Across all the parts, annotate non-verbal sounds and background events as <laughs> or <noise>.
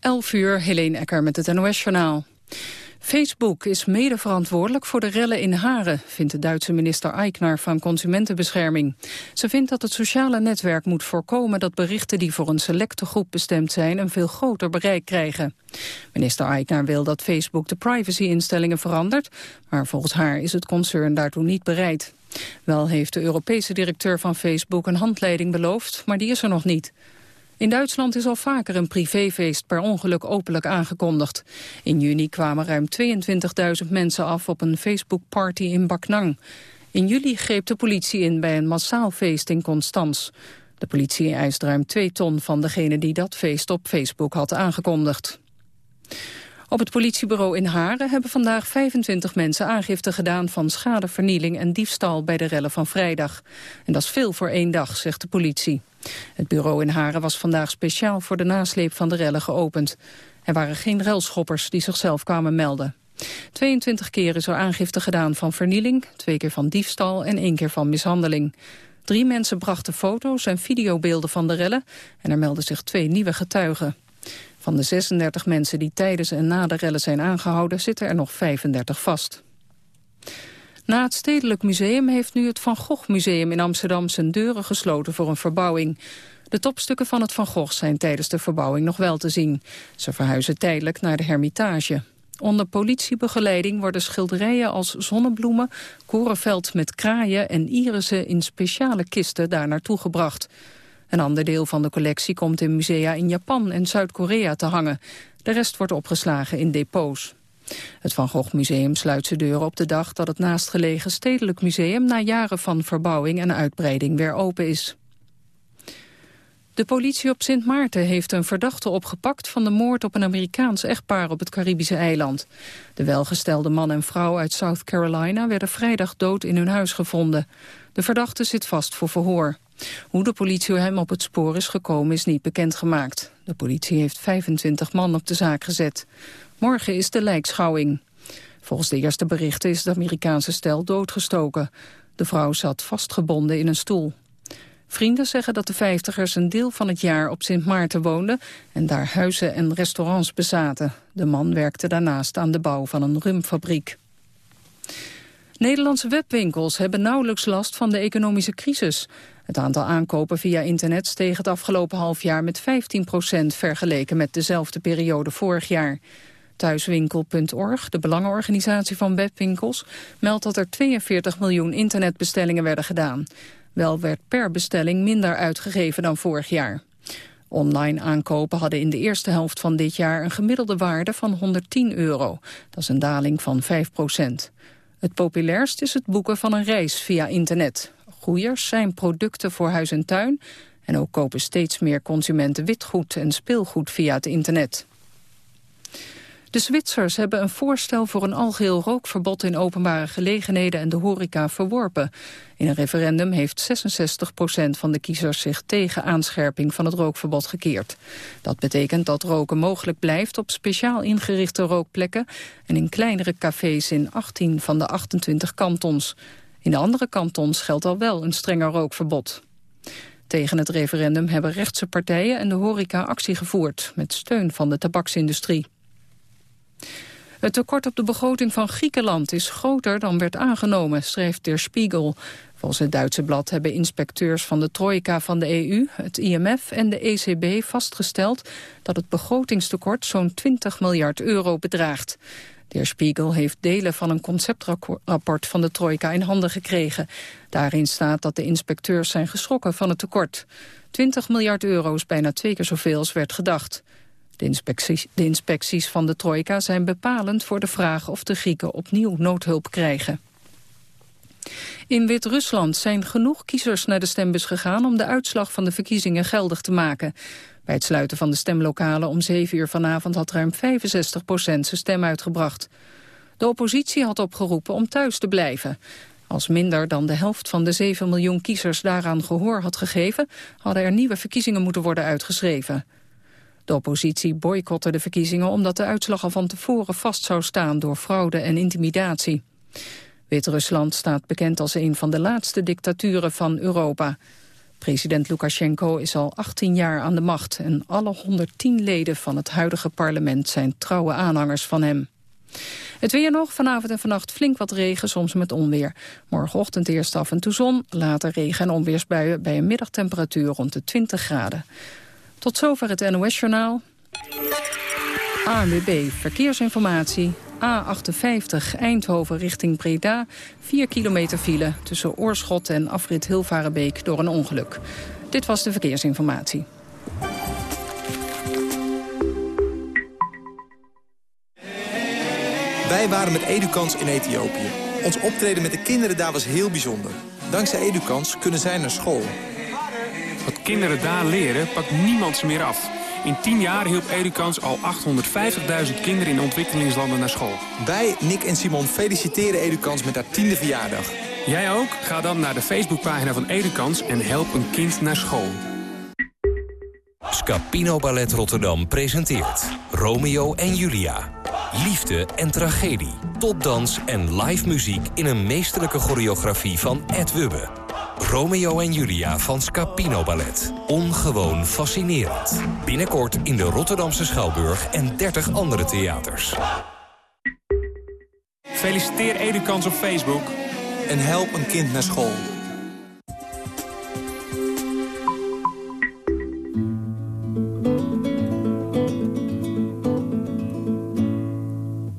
11 uur, Helene Ecker met het NOS-journaal. Facebook is mede verantwoordelijk voor de rellen in Haren, vindt de Duitse minister Eichner van Consumentenbescherming. Ze vindt dat het sociale netwerk moet voorkomen dat berichten die voor een selecte groep bestemd zijn een veel groter bereik krijgen. Minister Eichner wil dat Facebook de privacyinstellingen verandert, maar volgens haar is het concern daartoe niet bereid. Wel heeft de Europese directeur van Facebook een handleiding beloofd, maar die is er nog niet. In Duitsland is al vaker een privéfeest per ongeluk openlijk aangekondigd. In juni kwamen ruim 22.000 mensen af op een Facebook-party in Baknang. In juli greep de politie in bij een massaal feest in Constans. De politie eist ruim 2 ton van degene die dat feest op Facebook had aangekondigd. Op het politiebureau in Haren hebben vandaag 25 mensen aangifte gedaan van schadevernieling en diefstal bij de rellen van vrijdag. En dat is veel voor één dag, zegt de politie. Het bureau in Haren was vandaag speciaal voor de nasleep van de rellen geopend. Er waren geen relschoppers die zichzelf kwamen melden. 22 keer is er aangifte gedaan van vernieling, twee keer van diefstal en één keer van mishandeling. Drie mensen brachten foto's en videobeelden van de rellen en er melden zich twee nieuwe getuigen. Van de 36 mensen die tijdens en na de rellen zijn aangehouden zitten er nog 35 vast. Na het Stedelijk Museum heeft nu het Van Gogh Museum in Amsterdam zijn deuren gesloten voor een verbouwing. De topstukken van het Van Gogh zijn tijdens de verbouwing nog wel te zien. Ze verhuizen tijdelijk naar de Hermitage. Onder politiebegeleiding worden schilderijen als zonnebloemen, korenveld met kraaien en irissen in speciale kisten daar naartoe gebracht. Een ander deel van de collectie komt in musea in Japan en Zuid-Korea te hangen. De rest wordt opgeslagen in depots. Het Van Gogh Museum sluit zijn deuren op de dag dat het naastgelegen Stedelijk Museum na jaren van verbouwing en uitbreiding weer open is. De politie op Sint Maarten heeft een verdachte opgepakt van de moord op een Amerikaans echtpaar op het Caribische eiland. De welgestelde man en vrouw uit South Carolina werden vrijdag dood in hun huis gevonden. De verdachte zit vast voor verhoor. Hoe de politie hem op het spoor is gekomen is niet bekendgemaakt. De politie heeft 25 man op de zaak gezet. Morgen is de lijkschouwing. Volgens de eerste berichten is het Amerikaanse stel doodgestoken. De vrouw zat vastgebonden in een stoel. Vrienden zeggen dat de vijftigers een deel van het jaar op Sint Maarten woonden... en daar huizen en restaurants bezaten. De man werkte daarnaast aan de bouw van een rumfabriek. Nederlandse webwinkels hebben nauwelijks last van de economische crisis. Het aantal aankopen via internet steeg het afgelopen half jaar met 15% vergeleken met dezelfde periode vorig jaar. Thuiswinkel.org, de belangenorganisatie van webwinkels, meldt dat er 42 miljoen internetbestellingen werden gedaan. Wel werd per bestelling minder uitgegeven dan vorig jaar. Online aankopen hadden in de eerste helft van dit jaar een gemiddelde waarde van 110 euro. Dat is een daling van 5 procent. Het populairst is het boeken van een reis via internet. Zijn producten voor huis en tuin... en ook kopen steeds meer consumenten witgoed en speelgoed via het internet. De Zwitsers hebben een voorstel voor een algeheel rookverbod in openbare gelegenheden en de horeca verworpen. In een referendum heeft 66% van de kiezers zich tegen aanscherping van het rookverbod gekeerd. Dat betekent dat roken mogelijk blijft op speciaal ingerichte rookplekken en in kleinere cafés in 18 van de 28 kantons. In de andere kantons geldt al wel een strenger rookverbod. Tegen het referendum hebben rechtse partijen en de horeca actie gevoerd... met steun van de tabaksindustrie. Het tekort op de begroting van Griekenland is groter dan werd aangenomen, schrijft Der Spiegel. Volgens het Duitse blad hebben inspecteurs van de trojka van de EU, het IMF en de ECB vastgesteld dat het begrotingstekort zo'n 20 miljard euro bedraagt. Der Spiegel heeft delen van een conceptrapport van de trojka in handen gekregen. Daarin staat dat de inspecteurs zijn geschrokken van het tekort. 20 miljard euro is bijna twee keer zoveel als werd gedacht. De inspecties, de inspecties van de trojka zijn bepalend voor de vraag of de Grieken opnieuw noodhulp krijgen. In Wit-Rusland zijn genoeg kiezers naar de stembus gegaan om de uitslag van de verkiezingen geldig te maken. Bij het sluiten van de stemlokalen om 7 uur vanavond had ruim 65 procent zijn stem uitgebracht. De oppositie had opgeroepen om thuis te blijven. Als minder dan de helft van de 7 miljoen kiezers daaraan gehoor had gegeven... hadden er nieuwe verkiezingen moeten worden uitgeschreven. De oppositie boycotte de verkiezingen omdat de uitslag al van tevoren vast zou staan door fraude en intimidatie. Wit-Rusland staat bekend als een van de laatste dictaturen van Europa. President Lukashenko is al 18 jaar aan de macht... en alle 110 leden van het huidige parlement zijn trouwe aanhangers van hem. Het weer nog, vanavond en vannacht flink wat regen, soms met onweer. Morgenochtend eerst af en toe zon, later regen en onweersbuien... bij een middagtemperatuur rond de 20 graden. Tot zover het NOS-journaal. ANWB Verkeersinformatie. A58 Eindhoven richting Breda. 4 kilometer file tussen Oorschot en afrit Hilvarenbeek door een ongeluk. Dit was de verkeersinformatie. Wij waren met Edukans in Ethiopië. Ons optreden met de kinderen daar was heel bijzonder. Dankzij Edukans kunnen zij naar school. Wat kinderen daar leren, pakt niemand ze meer af. In 10 jaar hielp Edukans al 850.000 kinderen in ontwikkelingslanden naar school. Wij, Nick en Simon, feliciteren Edukans met haar tiende verjaardag. Jij ook? Ga dan naar de Facebookpagina van Edukans en help een kind naar school. Scapino Ballet Rotterdam presenteert Romeo en Julia. Liefde en tragedie, topdans en live muziek in een meesterlijke choreografie van Ed Wubbe. Romeo en Julia van Scapino Ballet. Ongewoon fascinerend. Binnenkort in de Rotterdamse Schouwburg en 30 andere theaters. Feliciteer Edukans op Facebook. En help een kind naar school.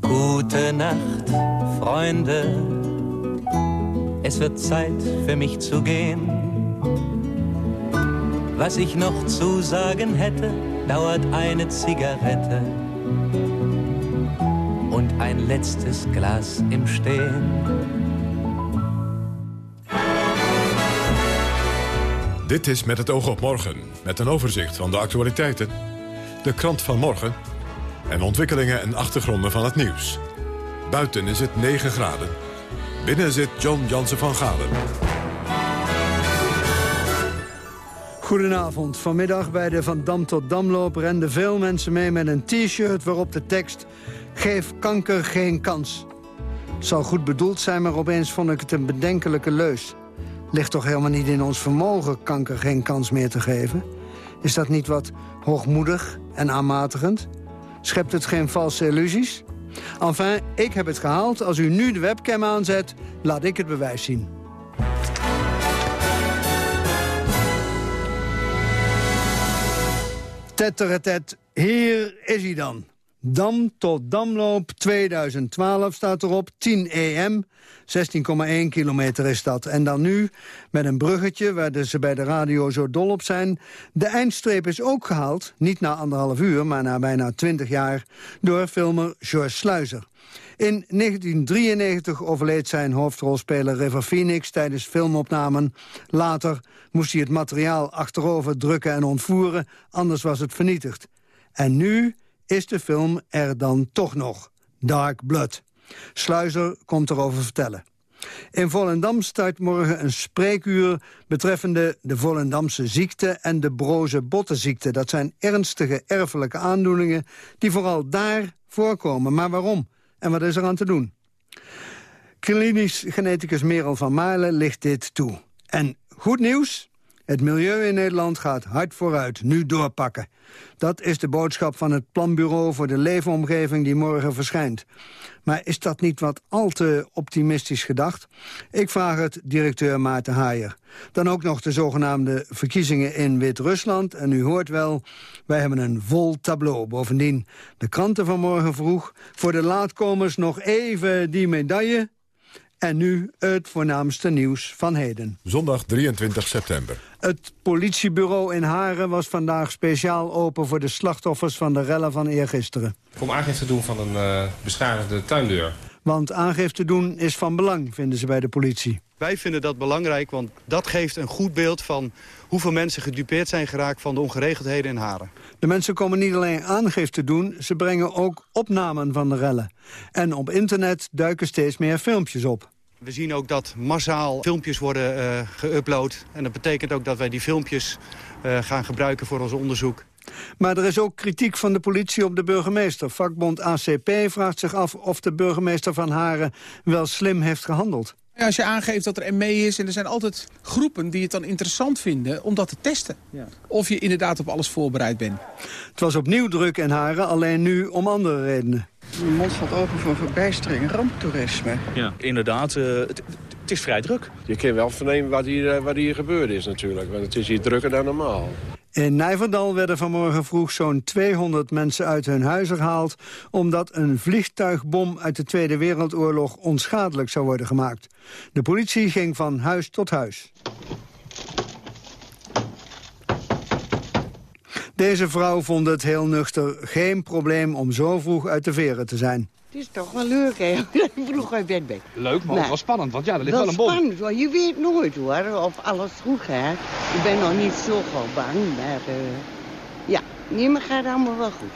Gute Nacht, Freunde. Es wird Zeit für mich zu gehen. Was ich noch zu sagen hätte, dauert eine Zigarette und ein letztes Glas im Stehen. Dit is Met het oog op morgen, met een overzicht van de actualiteiten, de krant van morgen en ontwikkelingen en achtergronden van het nieuws. Buiten is het 9 graden. Binnen zit John Jansen van Galen. Goedenavond. Vanmiddag bij de Van Dam tot Damloop renden veel mensen mee met een t-shirt waarop de tekst... Geef kanker geen kans. Het zal goed bedoeld zijn, maar opeens vond ik het een bedenkelijke leus. Ligt toch helemaal niet in ons vermogen kanker geen kans meer te geven? Is dat niet wat hoogmoedig en aanmatigend? Schept het geen valse illusies? Enfin, ik heb het gehaald. Als u nu de webcam aanzet, laat ik het bewijs zien. Tetteret, hier is hij dan. Dam tot Damloop 2012 staat erop, 10 EM, 16,1 kilometer is dat. En dan nu, met een bruggetje, waar ze bij de radio zo dol op zijn... de eindstreep is ook gehaald, niet na anderhalf uur... maar na bijna 20 jaar, door filmer George Sluizer. In 1993 overleed zijn hoofdrolspeler River Phoenix tijdens filmopnamen. Later moest hij het materiaal achterover drukken en ontvoeren, anders was het vernietigd. En nu is de film er dan toch nog. Dark Blood. Sluizer komt erover vertellen. In Volendam start morgen een spreekuur betreffende de Volendamse ziekte en de broze bottenziekte. Dat zijn ernstige erfelijke aandoeningen die vooral daar voorkomen. Maar waarom? En wat is er aan te doen? Klinisch geneticus Merel van Maarlen ligt dit toe. En goed nieuws, het milieu in Nederland gaat hard vooruit, nu doorpakken. Dat is de boodschap van het Planbureau voor de Leefomgeving die morgen verschijnt. Maar is dat niet wat al te optimistisch gedacht? Ik vraag het directeur Maarten Haaier. Dan ook nog de zogenaamde verkiezingen in Wit-Rusland. En u hoort wel, wij hebben een vol tableau. Bovendien, de kranten van morgen vroeg. Voor de laatkomers nog even die medaille. En nu het voornaamste nieuws van heden. Zondag 23 september. Het politiebureau in Haren was vandaag speciaal open... voor de slachtoffers van de rellen van eergisteren. Ik kom aangifte doen van een uh, beschadigde tuindeur. Want aangifte doen is van belang, vinden ze bij de politie. Wij vinden dat belangrijk, want dat geeft een goed beeld van hoeveel mensen gedupeerd zijn geraakt van de ongeregeldheden in Haren. De mensen komen niet alleen aangifte doen, ze brengen ook opnamen van de rellen. En op internet duiken steeds meer filmpjes op. We zien ook dat massaal filmpjes worden uh, geüpload. En dat betekent ook dat wij die filmpjes uh, gaan gebruiken voor ons onderzoek. Maar er is ook kritiek van de politie op de burgemeester. Vakbond ACP vraagt zich af of de burgemeester van Haren wel slim heeft gehandeld. Als je aangeeft dat er ME is en er zijn altijd groepen die het dan interessant vinden om dat te testen. Ja. Of je inderdaad op alles voorbereid bent. Het was opnieuw druk in Haren, alleen nu om andere redenen. Mijn mond valt open voor verbijstering, ramptoerisme. Ja, inderdaad. Uh, het, het, is vrij druk. Je kan wel vernemen wat hier, eh, wat hier gebeurd is natuurlijk. Want het is hier drukker dan normaal. In Nijverdal werden vanmorgen vroeg zo'n 200 mensen uit hun huizen gehaald... omdat een vliegtuigbom uit de Tweede Wereldoorlog onschadelijk zou worden gemaakt. De politie ging van huis tot huis. Deze vrouw vond het heel nuchter geen probleem om zo vroeg uit de veren te zijn. Het is toch wel leuk, hè? vroeg uit bed ben. Leuk, maar ook wel spannend, want ja, er ligt wel, een bom. spannend, want je weet nooit, hoor, of alles goed gaat. Ik ben nog niet zo gauw bang, maar uh, ja, nee, maar gaat allemaal wel goed.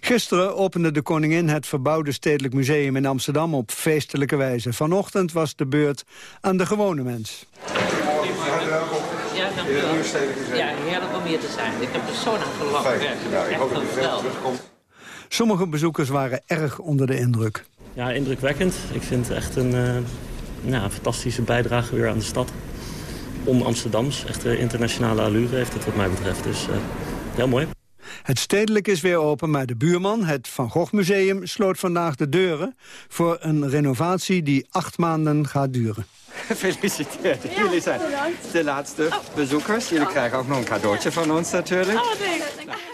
Gisteren opende de koningin het verbouwde Stedelijk Museum in Amsterdam op feestelijke wijze. Vanochtend was de beurt aan de gewone mens. Ja, dank u wel. Ja, heerlijk om hier te zijn. Ik heb er zo naar gelachen. Ja, ik hoop dat u veel terugkomt. Sommige bezoekers waren erg onder de indruk. Ja, indrukwekkend. Ik vind het echt een, uh, ja, fantastische bijdrage weer aan de stad. On-Amsterdams, echt internationale allure heeft het wat mij betreft. Dus uh, heel mooi. Het stedelijk is weer open, maar de buurman, het Van Gogh Museum... sloot vandaag de deuren voor een renovatie die acht maanden gaat duren. <laughs> Gefeliciteerd. Jullie zijn de laatste bezoekers. Jullie krijgen ook nog een cadeautje van ons natuurlijk. Oh,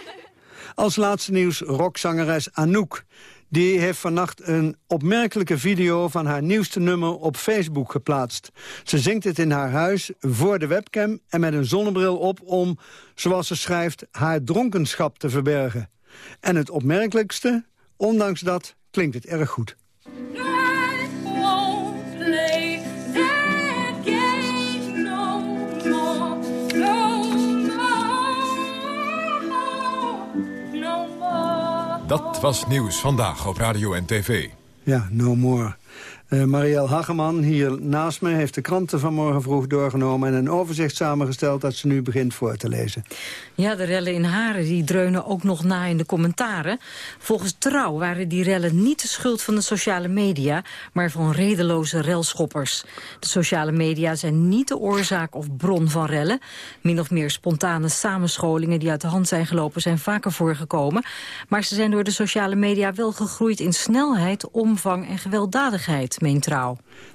als laatste nieuws rockzangeres Anouk. Die heeft vannacht een opmerkelijke video van haar nieuwste nummer op Facebook geplaatst. Ze zingt het in haar huis voor de webcam en met een zonnebril op om, zoals ze schrijft, haar dronkenschap te verbergen. En het opmerkelijkste, ondanks dat, klinkt het erg goed. Dat was Nieuws Vandaag op Radio en TV. Ja, no more. Uh, Marielle Hageman, hier naast me, heeft de kranten vanmorgen vroeg doorgenomen... en een overzicht samengesteld dat ze nu begint voor te lezen. Ja, de rellen in Haren die dreunen ook nog na in de commentaren. Volgens Trouw waren die rellen niet de schuld van de sociale media... maar van redeloze relschoppers. De sociale media zijn niet de oorzaak of bron van rellen. Min of meer spontane samenscholingen die uit de hand zijn gelopen... zijn vaker voorgekomen. Maar ze zijn door de sociale media wel gegroeid in snelheid, omvang en gewelddadigheid.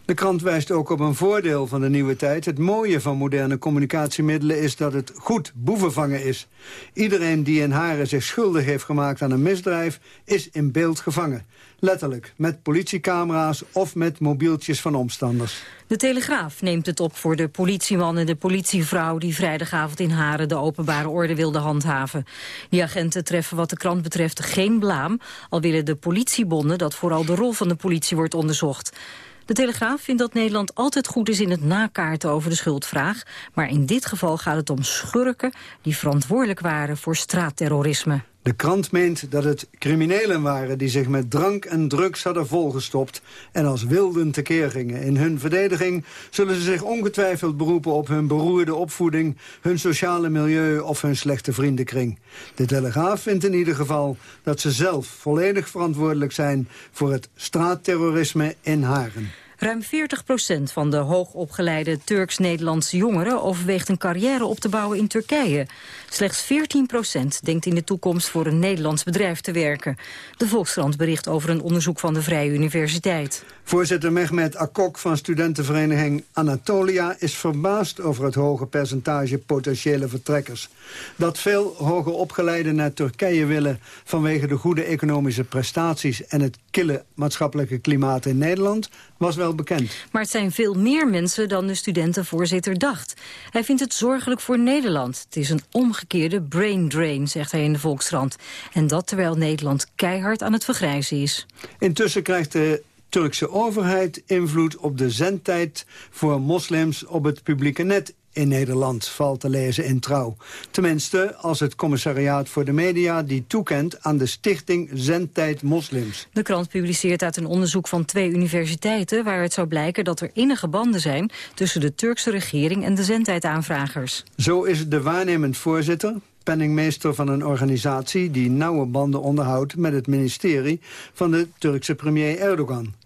De krant wijst ook op een voordeel van de nieuwe tijd. Het mooie van moderne communicatiemiddelen is dat het goed boevenvangen is. Iedereen die in Haren zich schuldig heeft gemaakt aan een misdrijf... is in beeld gevangen. Letterlijk, met politiecamera's of met mobieltjes van omstanders. De Telegraaf neemt het op voor de politieman en de politievrouw... die vrijdagavond in Haren de openbare orde wilden handhaven. Die agenten treffen wat de krant betreft geen blaam... al willen de politiebonden dat vooral de rol van de politie wordt onderzocht. De Telegraaf vindt dat Nederland altijd goed is in het nakaarten over de schuldvraag. Maar in dit geval gaat het om schurken die verantwoordelijk waren voor straatterrorisme. De krant meent dat het criminelen waren die zich met drank en drugs hadden volgestopt en als wilden tekeer gingen. In hun verdediging zullen ze zich ongetwijfeld beroepen op hun beroerde opvoeding, hun sociale milieu of hun slechte vriendenkring. De Telegraaf vindt in ieder geval dat ze zelf volledig verantwoordelijk zijn voor het straatterrorisme in Haren. Ruim 40 procent van de hoogopgeleide Turks-Nederlandse jongeren overweegt een carrière op te bouwen in Turkije. Slechts 14 procent denkt in de toekomst voor een Nederlands bedrijf te werken. De Volkskrant bericht over een onderzoek van de Vrije Universiteit. Voorzitter Mehmet Akok van studentenvereniging Anatolia is verbaasd over het hoge percentage potentiële vertrekkers. Dat veel hoger opgeleiden naar Turkije willen vanwege de goede economische prestaties en het kille maatschappelijke klimaat in Nederland was wel bekend. Maar het zijn veel meer mensen dan de studentenvoorzitter dacht. Hij vindt het zorgelijk voor Nederland. Het is een omgekeerde brain drain, zegt hij in de Volkskrant. En dat terwijl Nederland keihard aan het vergrijzen is. Intussen krijgt de Turkse overheid invloed op de zendtijd voor moslims op het publieke net in Nederland, valt te lezen in Trouw. Tenminste, als het commissariaat voor de media die toekent aan de stichting Zendtijd Moslims. De krant publiceert uit een onderzoek van twee universiteiten... waaruit zou blijken dat er innige banden zijn tussen de Turkse regering en de zendtijdaanvragers. Zo is de waarnemend voorzitter, penningmeester van een organisatie... die nauwe banden onderhoudt met het ministerie van de Turkse premier Erdogan.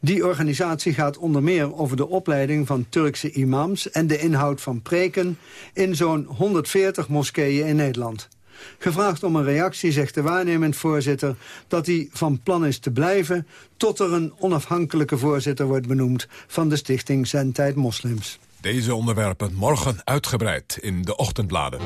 Die organisatie gaat onder meer over de opleiding van Turkse imams... en de inhoud van preken in zo'n 140 moskeeën in Nederland. Gevraagd om een reactie zegt de waarnemend voorzitter... dat hij van plan is te blijven... tot er een onafhankelijke voorzitter wordt benoemd... van de stichting Zendtijd Moslims. Deze onderwerpen morgen uitgebreid in de ochtendbladen.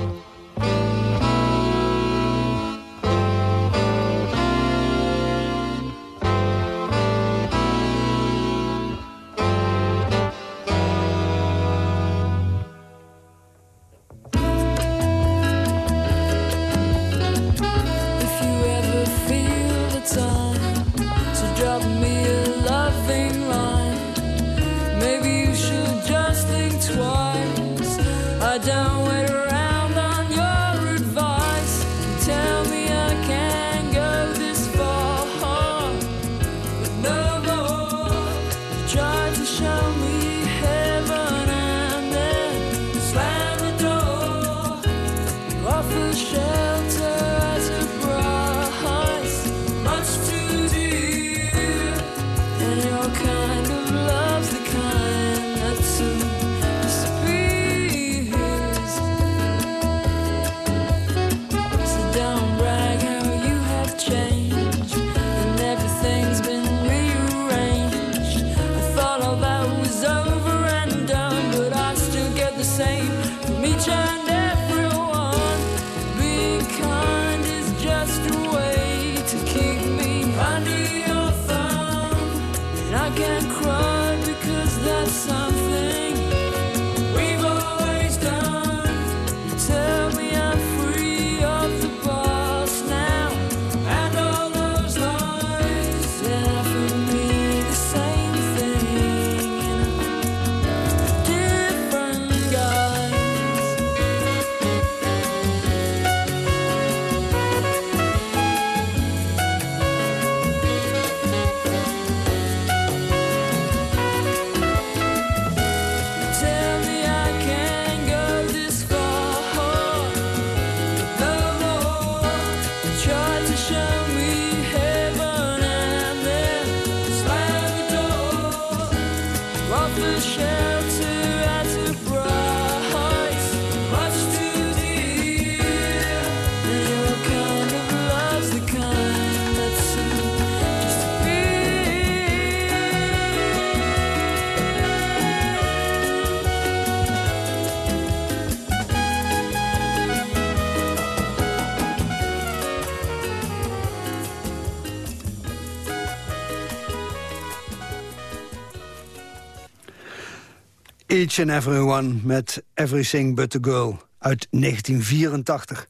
Each and Everyone met Everything But The Girl uit 1984.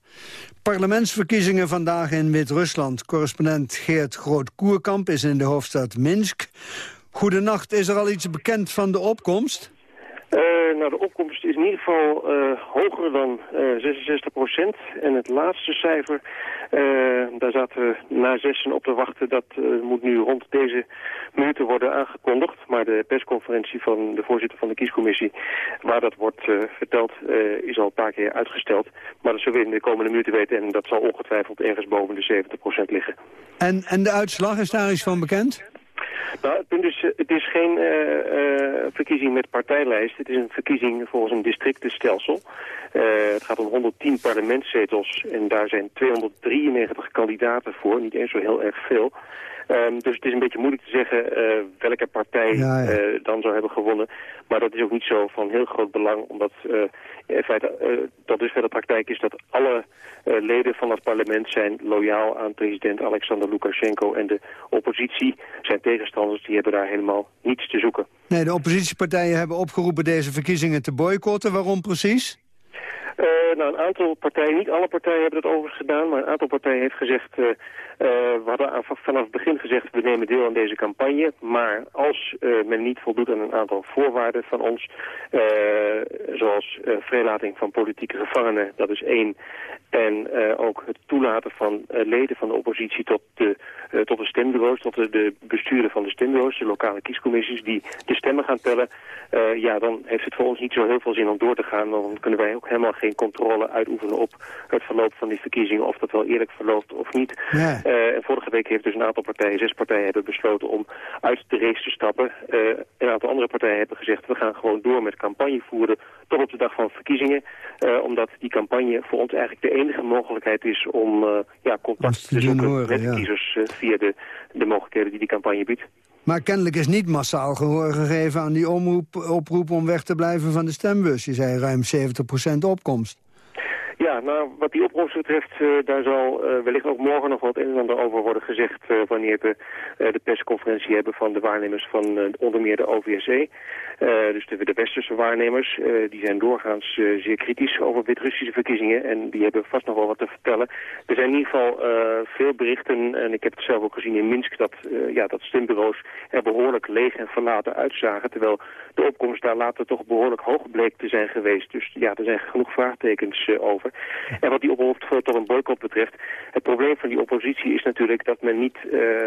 Parlementsverkiezingen vandaag in Wit-Rusland. Correspondent Geert Groot-Koerkamp is in de hoofdstad Minsk. Goedenacht, is er al iets bekend van de opkomst? Uh, nou, de opkomst is in ieder geval uh, hoger dan uh, 66 procent. En het laatste cijfer daar zaten we na zessen op te wachten. Dat moet nu rond deze minuten worden aangekondigd. Maar de persconferentie van de voorzitter van de kiescommissie... waar dat wordt uh, verteld, is al een paar keer uitgesteld. Maar dat zullen we in de komende minuten weten. En dat zal ongetwijfeld ergens boven de 70% liggen. En, en de uitslag, is daar iets van bekend? Nou, het punt is, het is geen uh, uh, verkiezing met partijlijst. Het is een verkiezing volgens een districtenstelsel. Uh, het gaat om 110 parlementszetels en daar zijn 293 kandidaten voor. Niet eens zo heel erg veel. Um, dus het is een beetje moeilijk te zeggen uh, welke partij ja, ja. Uh, dan zou hebben gewonnen. Maar dat is ook niet zo van heel groot belang, omdat uh, in feite dat dus verder praktijk is dat alle leden van het parlement zijn loyaal aan president Alexander Lukashenko. En de oppositie, zijn tegenstanders, die hebben daar helemaal niets te zoeken. Nee, de oppositiepartijen hebben opgeroepen deze verkiezingen te boycotten. Waarom precies? Uh, nou, een aantal partijen, niet alle partijen hebben dat overigens gedaan, maar een aantal partijen heeft gezegd, uh, uh, we hadden vanaf het begin gezegd, we nemen deel aan deze campagne, maar als men niet voldoet aan een aantal voorwaarden van ons, zoals vrijlating van politieke gevangenen, dat is één, En ook het toelaten van leden van de oppositie tot de, tot de stembureaus, tot de, besturen van de stembureaus, de lokale kiescommissies, die de stemmen gaan tellen. ja, dan heeft het voor ons niet zo heel veel zin om door te gaan. Dan kunnen wij ook helemaal geen controle uitoefenen op het verloop van die verkiezingen. Of dat wel eerlijk verloopt of niet. Ja. en vorige week heeft dus een aantal partijen, zes partijen, hebben besloten om uit de race te stappen. een aantal andere partijen hebben gezegd, we gaan gewoon door met campagne voeren tot op de dag van verkiezingen. Uh, omdat die campagne voor ons eigenlijk de enige mogelijkheid is om ja, contact te zoeken met de kiezers via de, de mogelijkheden die die campagne biedt. Maar kennelijk is niet massaal gehoor gegeven aan die omroep, oproep om weg te blijven van de stembus. Je zei ruim 70% opkomst. Ja, nou, wat die opkomst betreft, uh, daar zal uh, wellicht ook morgen nog wat een en ander over worden gezegd... Uh, wanneer we de persconferentie hebben van de waarnemers van onder meer de OVSE. Dus de, de westerse waarnemers, die zijn doorgaans zeer kritisch over Wit-Russische verkiezingen... en die hebben vast nog wel wat te vertellen. Er zijn in ieder geval veel berichten, en ik heb het zelf ook gezien in Minsk... dat, ja, dat stembureaus er behoorlijk leeg en verlaten uitzagen... terwijl de opkomst daar later toch behoorlijk hoog bleek te zijn geweest. Dus ja, er zijn genoeg vraagtekens over. En wat die oproep tot een boycott betreft, het probleem van die oppositie is natuurlijk dat men niet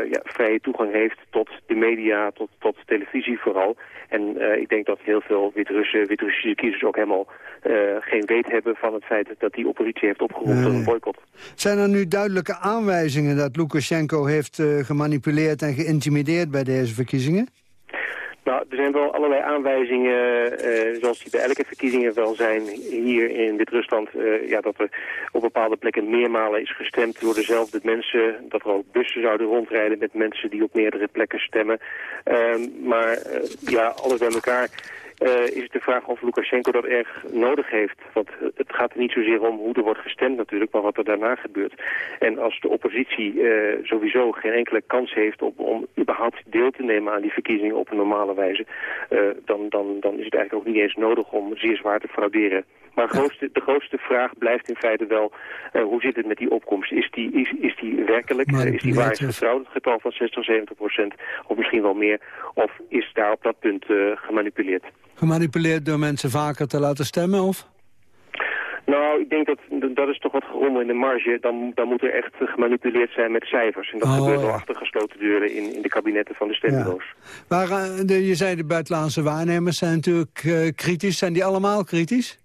ja, vrije toegang heeft tot de media, tot, tot televisie vooral. En ik denk dat heel veel Wit-Russen, Wit-Russische kiezers ook helemaal uh, geen weet hebben van het feit dat die oppositie heeft opgeroepen tot een boycott. Zijn er nu duidelijke aanwijzingen dat Lukashenko heeft gemanipuleerd en geïntimideerd bij deze verkiezingen? Nou, er zijn wel allerlei aanwijzingen, uh, zoals die bij elke verkiezingen wel zijn hier in Wit-Rusland, uh, ja, dat er op bepaalde plekken meermalen is gestemd door dezelfde mensen, dat er ook bussen zouden rondrijden met mensen die op meerdere plekken stemmen. Uh, maar uh, ja, alles bij elkaar is het de vraag of Lukashenko dat erg nodig heeft. Want het gaat er niet zozeer om hoe er wordt gestemd natuurlijk, maar wat er daarna gebeurt. En als de oppositie uh, sowieso geen enkele kans heeft op, om überhaupt deel te nemen aan die verkiezingen op een normale wijze, uh, dan, dan, dan is het eigenlijk ook niet eens nodig om zeer zwaar te frauderen. Maar grootste, de grootste vraag blijft in feite wel, uh, hoe zit het met die opkomst? Is die, is, is die werkelijk, uh, is die waarheidsgetrouw, het getal van 60, 70 procent, of misschien wel meer? Of is daar op dat punt uh, gemanipuleerd? Gemanipuleerd door mensen vaker te laten stemmen, of? Nou, ik denk dat dat is toch wat gerommel in de marge. Dan, dan moet er echt gemanipuleerd zijn met cijfers. En dat oh, gebeurt wel achter gesloten deuren in, in de kabinetten van de stembureaus. Ja. Maar uh, de, je zei de buitenlandse waarnemers zijn natuurlijk uh, kritisch. Zijn die allemaal kritisch?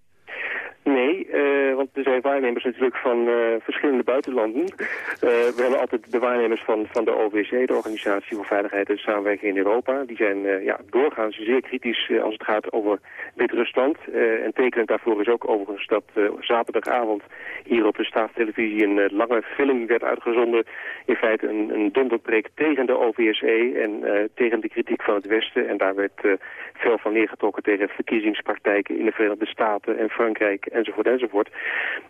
Nee, uh, want er zijn waarnemers natuurlijk van uh, verschillende buitenlanden. Uh, we hebben altijd de waarnemers van, van de OVC, de Organisatie voor Veiligheid en Samenwerking in Europa. Die zijn ja, doorgaans zeer kritisch als het gaat over Wit-Rusland. en tekenend daarvoor is ook overigens dat zaterdagavond hier op de staatstelevisie een lange film werd uitgezonden. In feite een, een donderpreek tegen de OVSE en tegen de kritiek van het Westen. En daar werd veel van neergetrokken tegen verkiezingspraktijken in de Verenigde Staten en Frankrijk enzovoort enzovoort.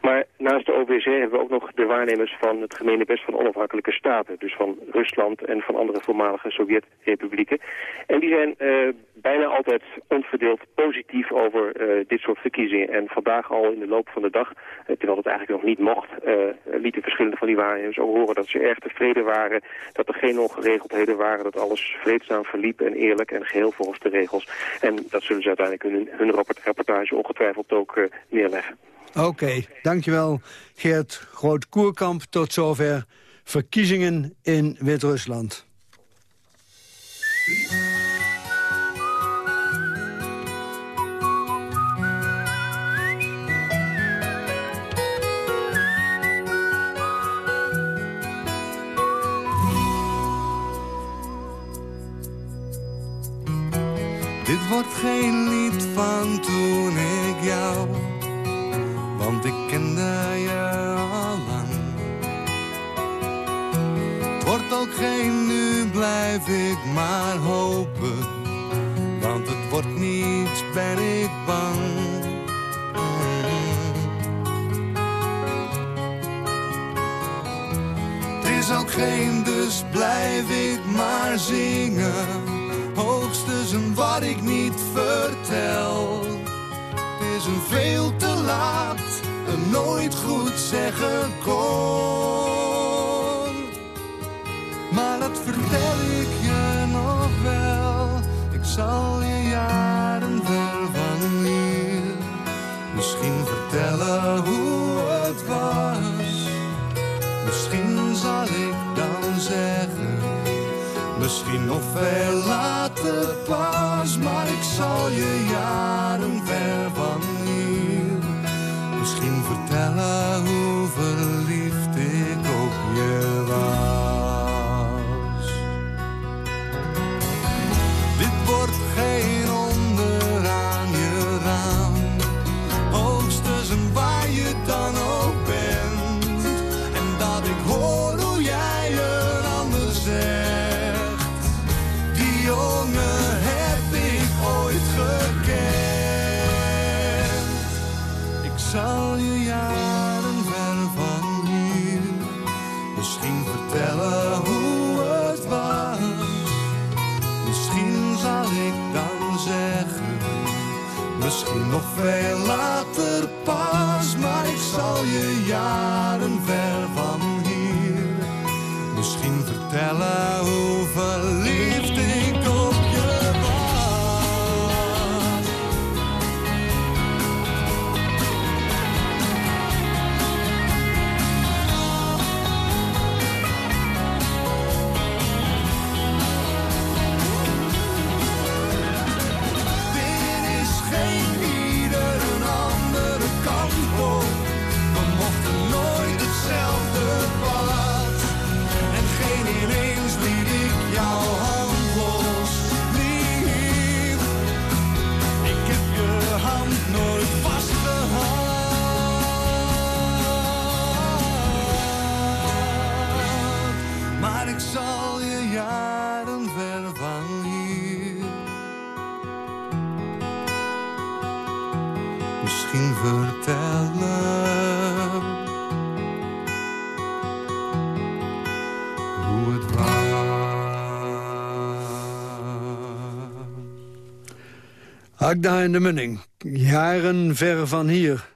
Maar naast de OVSE hebben we ook nog de waarnemers van het gemene best van onafhankelijke staten. Dus van Rusland en van andere voormalige Sovjet-republieken. En die zijn uh, bijna altijd onverdeeld positief over uh, dit soort verkiezingen. En vandaag al in de loop van de dag, uh, terwijl het eigenlijk nog niet mocht, lieten verschillende van die waarnemers ook horen dat ze erg tevreden waren. Dat er geen ongeregeldheden waren, dat alles vreedzaam verliep en eerlijk en geheel volgens de regels. En dat zullen ze uiteindelijk in hun, rapportage ongetwijfeld ook neerleggen. Oké, okay, dankjewel Geert Groot-Koerkamp. Tot zover verkiezingen in Wit-Rusland. Dit wordt geen lied van toen want ik kende je al lang. Wordt ook geen nu, blijf ik maar hopen, want het wordt niets, ben ik bang. Het is ook geen, dus blijf ik maar zingen. Hoogstens een wat ik niet vertel een veel te laat, een nooit goed zeggen kon. Maar dat vertel ik je nog wel, ik zal je jaren van hier misschien vertellen hoe het was. zal ik dan zeggen? Misschien nog veel pas, maar ik zal je jaren vertellen Maar ik zal je jaren ver van hier. Misschien vertellen hoe het was. Agda en de Munning, jaren ver van hier.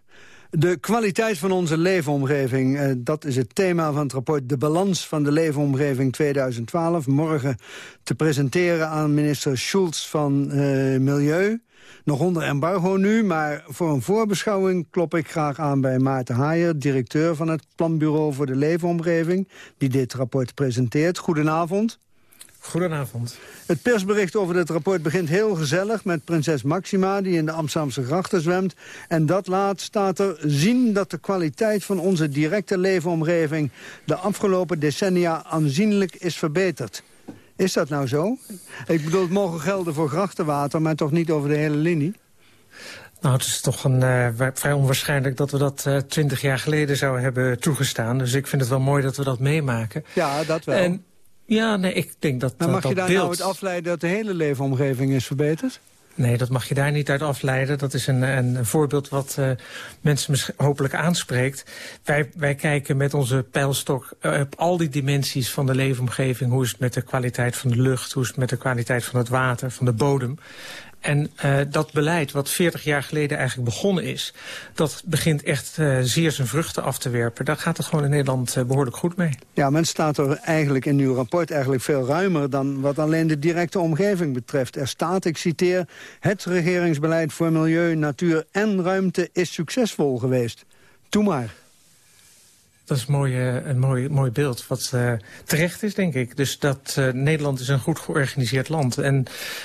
De kwaliteit van onze leefomgeving, eh, dat is het thema van het rapport... De Balans van de Leefomgeving 2012. Morgen te presenteren aan minister Schulz van eh, Milieu. Nog onder embargo nu, maar voor een voorbeschouwing klop ik graag aan bij Maarten Haier... directeur van het Planbureau voor de Leefomgeving... die dit rapport presenteert. Goedenavond. Goedenavond. Het persbericht over dit rapport begint heel gezellig... met prinses Maxima, die in de Amsterdamse grachten zwemt. En dat laat staat er zien dat de kwaliteit van onze directe leefomgeving... de afgelopen decennia aanzienlijk is verbeterd. Is dat nou zo? Ik bedoel, het mogen gelden voor grachtenwater... maar toch niet over de hele linie? Nou, het is toch een, eh, vrij onwaarschijnlijk dat we dat eh, twintig jaar geleden zouden hebben toegestaan. Dus ik vind het wel mooi dat we dat meemaken. Ja, dat wel. En, ja, nee, ik denk dat maar dat, mag je daar beeld... nou het afleiden dat de hele leefomgeving is verbeterd? Nee, dat mag je daar niet uit afleiden. Dat is een, een voorbeeld wat uh, mensen misschien hopelijk aanspreekt. Wij, wij kijken met onze pijlstok uh, op al die dimensies van de leefomgeving. Hoe is het met de kwaliteit van de lucht? Hoe is het met de kwaliteit van het water, van de bodem? En uh, dat beleid, wat 40 jaar geleden eigenlijk begonnen is... dat begint echt uh, zeer zijn vruchten af te werpen. Daar gaat het gewoon in Nederland uh, behoorlijk goed mee. Ja, men staat er eigenlijk in uw rapport eigenlijk veel ruimer... dan wat alleen de directe omgeving betreft. Er staat, ik citeer... het regeringsbeleid voor milieu, natuur en ruimte is succesvol geweest. Doe maar. Dat is een, mooie, een mooi, mooi beeld, wat uh, terecht is, denk ik. Dus dat uh, Nederland is een goed georganiseerd land. En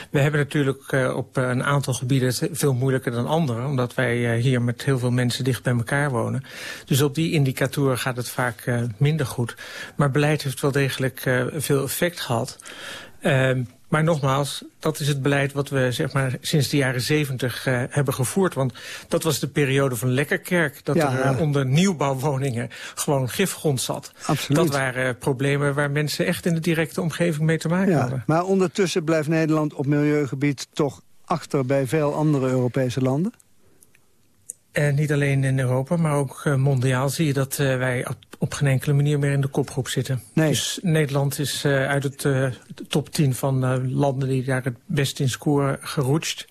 we hebben natuurlijk op een aantal gebieden veel moeilijker dan anderen... omdat wij hier met heel veel mensen dicht bij elkaar wonen. Dus op die indicatoren gaat het vaak minder goed. Maar beleid heeft wel degelijk veel effect gehad. Maar nogmaals, dat is het beleid wat we zeg maar, sinds de jaren zeventig uh, hebben gevoerd. Want dat was de periode van Lekkerkerk. Dat Ja. er uh, onder nieuwbouwwoningen gewoon gifgrond zat. Absoluut. Dat waren uh, problemen waar mensen echt in de directe omgeving mee te maken Ja, hadden. maar ondertussen blijft Nederland op milieugebied toch achter bij veel andere Europese landen? En niet alleen in Europa, maar ook uh, mondiaal zie je dat uh, wij op, geen enkele manier meer in de kopgroep zitten. Nee. Dus Nederland is uit het de top 10 van landen die daar het best in scoren geroetst.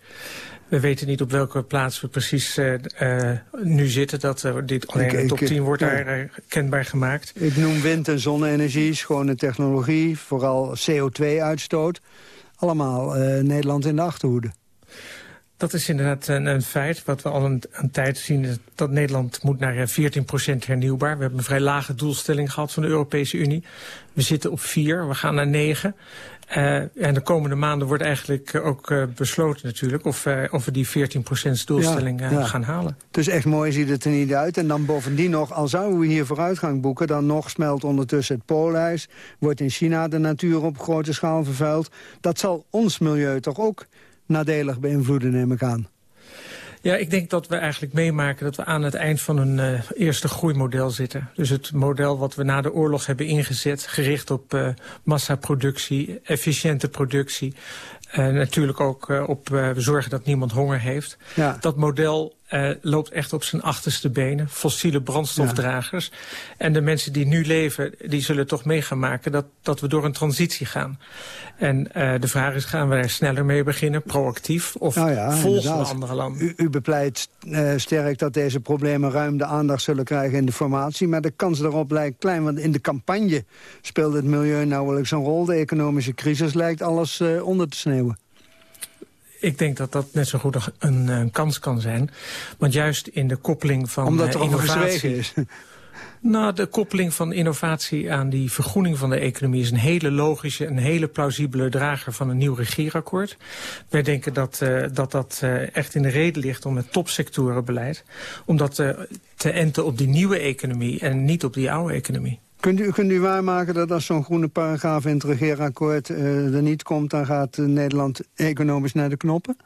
We weten niet op welke plaats we precies uh, uh, nu zitten. Dat uh, dit alleen de top ik- 10 wordt daar kenbaar gemaakt. Ik noem wind- en zonne-energie, schone technologie, vooral CO2-uitstoot. Allemaal eh, Nederland in de achterhoede. Dat is inderdaad een, een, feit. Wat we al een, een tijd zien is dat Nederland moet naar 14% hernieuwbaar. We hebben een vrij lage doelstelling gehad van de Europese Unie. We zitten op 4, we gaan naar 9. Uh, en de komende maanden wordt eigenlijk uh, ook uh, besloten natuurlijk... of, of we die 14% doelstelling ja, ja. gaan halen. Dus echt mooi ziet het er niet uit. En dan bovendien nog, al zouden we hier vooruitgang boeken... dan nog smelt ondertussen het poolijs. Wordt in China de natuur op grote schaal vervuild. Dat zal ons milieu toch ook nadelig beïnvloeden, neem ik aan. Ja, ik denk dat we eigenlijk meemaken dat we aan het eind van een uh, eerste groeimodel zitten. Dus het model wat we na de oorlog hebben ingezet, gericht op uh, massaproductie, efficiënte productie. Uh, natuurlijk ook op zorgen dat niemand honger heeft. Ja. Dat model uh, loopt echt op zijn achterste benen. Fossiele brandstofdragers. Ja. En de mensen die nu leven, die zullen toch mee gaan maken dat, dat we door een transitie gaan. En uh, de vraag is, gaan we er sneller mee beginnen, proactief, of nou ja, volgen we andere landen? U, u bepleit uh, sterk dat deze problemen ruim de aandacht zullen krijgen in de formatie, maar de kans daarop lijkt klein, want in de campagne speelt het milieu nauwelijks een rol. De economische crisis lijkt alles onder te sneeuwen ik denk dat dat net zo goed een, een, kans kan zijn. Want juist in de koppeling van Omdat er uh, innovatie is. <laughs> Nou, de koppeling van innovatie aan die vergroening van de economie... is een hele logische, een hele plausibele drager van een nieuw regeerakkoord. Wij denken dat uh, dat, dat uh, echt in de reden ligt om het topsectorenbeleid... om dat uh, te enten op die nieuwe economie en niet op die oude economie. Kunt u, kunt u waarmaken dat als zo'n groene paragraaf in het regeerakkoord uh, er niet komt... dan gaat Nederland economisch naar de knoppen?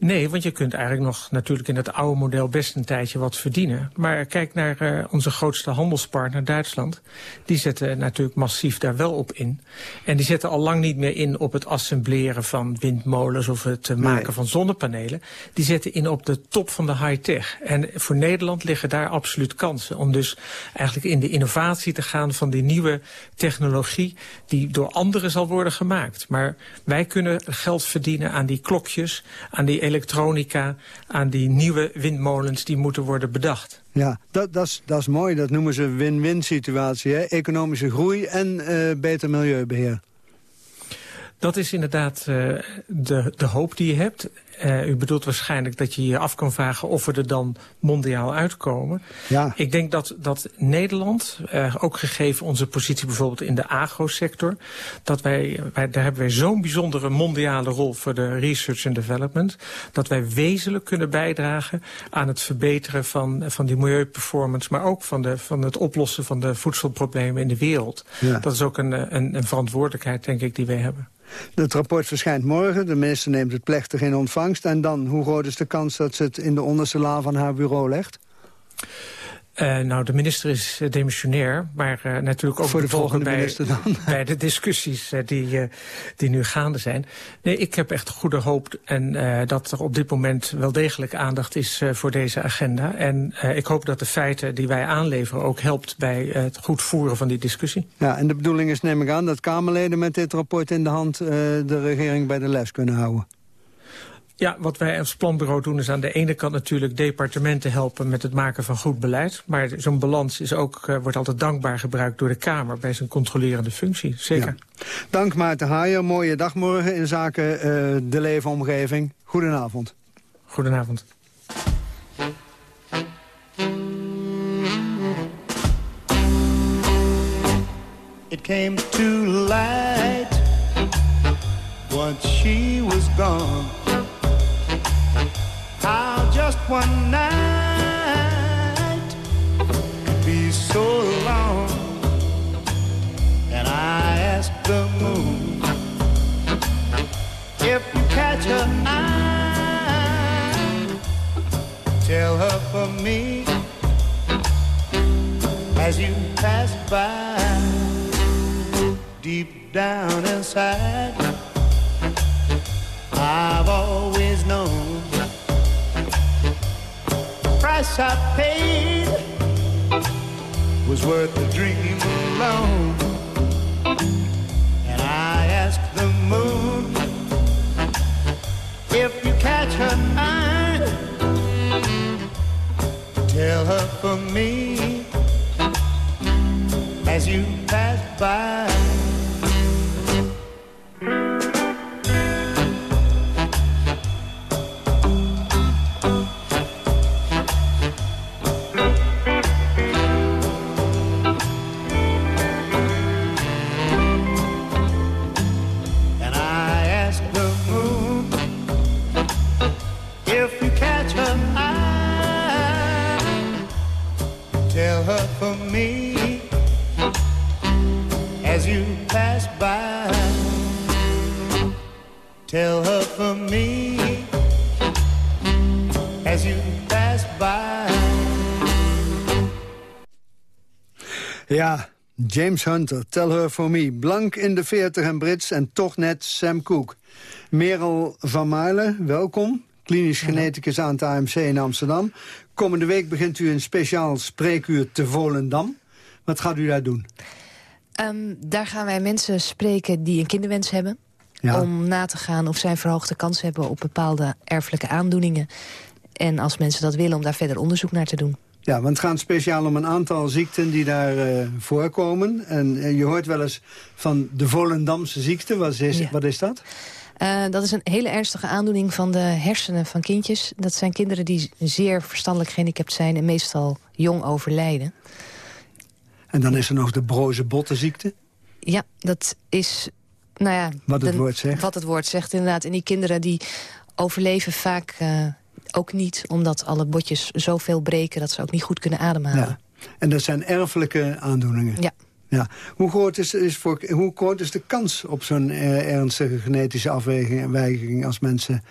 Nee, want je kunt eigenlijk nog natuurlijk in het oude model best een tijdje wat verdienen. Maar kijk naar uh, onze grootste handelspartner Duitsland. Die zetten natuurlijk massief daar wel op in. En die zetten al lang niet meer in op het assembleren van windmolens of het uh, maken nee. van zonnepanelen. Die zetten in op de top van de high-tech. En voor Nederland liggen daar absoluut kansen om dus eigenlijk in de innovatie te gaan van die nieuwe technologie die door anderen zal worden gemaakt. Maar wij kunnen geld verdienen aan die klokjes, aan die elektronica, aan die nieuwe windmolens die moeten worden bedacht. Ja, dat, dat, is, mooi. Dat noemen ze win-win situatie. Hè? Economische groei en uh, beter milieubeheer. Dat is inderdaad uh, de, de hoop die je hebt. Uh, u bedoelt waarschijnlijk dat je je af kan vragen of we er dan mondiaal uitkomen. Ja. Ik denk dat, dat Nederland, uh, ook gegeven onze positie bijvoorbeeld in de agrosector, dat wij, wij daar hebben wij zo'n bijzondere mondiale rol voor de research and development, dat wij wezenlijk kunnen bijdragen aan het verbeteren van, van die milieuperformance, maar ook van, de, van het oplossen van de voedselproblemen in de wereld. Ja. Dat is ook een, een, een verantwoordelijkheid, denk ik, die wij hebben. Het rapport verschijnt morgen. De minister neemt het plechtig in ontvangst. En dan, hoe groot is de kans dat ze het in de onderste la van haar bureau legt? Uh, nou, de minister is uh, demissionair, maar uh, natuurlijk ook Voor de volgende bij, minister dan? <laughs> bij de discussies die, die nu gaande zijn. Nee, ik heb echt goede hoop en dat er op dit moment wel degelijk aandacht is voor deze agenda. En ik hoop dat de feiten die wij aanleveren ook helpt bij het goed voeren van die discussie. Ja, en de bedoeling is, neem ik aan, dat Kamerleden met dit rapport in de hand de regering bij de les kunnen houden. Ja, wat wij als planbureau doen is aan de ene kant natuurlijk departementen helpen met het maken van goed beleid. Maar zo'n balans is ook, uh, wordt altijd dankbaar gebruikt door de Kamer bij zijn controlerende functie. Zeker. Ja. Dank Maarten Haaien. Mooie dag morgen in zaken uh, de leefomgeving. Goedenavond. Goedenavond. It came too light once she was gone. One night could be so long. And I asked the moon if you catch her eye, tell her for me as you pass by deep down inside. I've always price I paid was worth the dream alone. And I asked the moon if you catch her eye, tell her for me James Hunter, Tell Her For Me. Blank in de 40 en Brits en toch net Sam Cooke. Merel van Marlen, welkom. Klinisch geneticus aan het AMC in Amsterdam. Komende week begint u een speciaal spreekuur te Volendam. Wat gaat u daar doen? Um, daar gaan wij mensen spreken die een kinderwens hebben. Ja. Om na te gaan of zij een verhoogde kans hebben op bepaalde erfelijke aandoeningen. En als mensen dat willen, om daar verder onderzoek naar te doen. Ja, want het gaat speciaal om een aantal ziekten die daar uh, voorkomen. En uh, je hoort wel eens van de Volendamse ziekte. Wat is, ja. wat is dat? Uh, dat is een hele ernstige aandoening van de hersenen van kindjes. Dat zijn kinderen die zeer verstandelijk gehandicapt zijn... en meestal jong overlijden. En dan is er nog de broze bottenziekte? Ja, dat is... Nou ja, wat het de, woord zegt? Wat het woord zegt, inderdaad. En die kinderen die overleven vaak ook niet... omdat alle botjes zoveel breken dat ze ook niet goed kunnen ademhalen. Ja. En dat zijn erfelijke aandoeningen? Ja. Ja. Hoe, groot is, is voor, hoe groot is de kans op zo'n uh, ernstige genetische afwijking en weigering... als mensen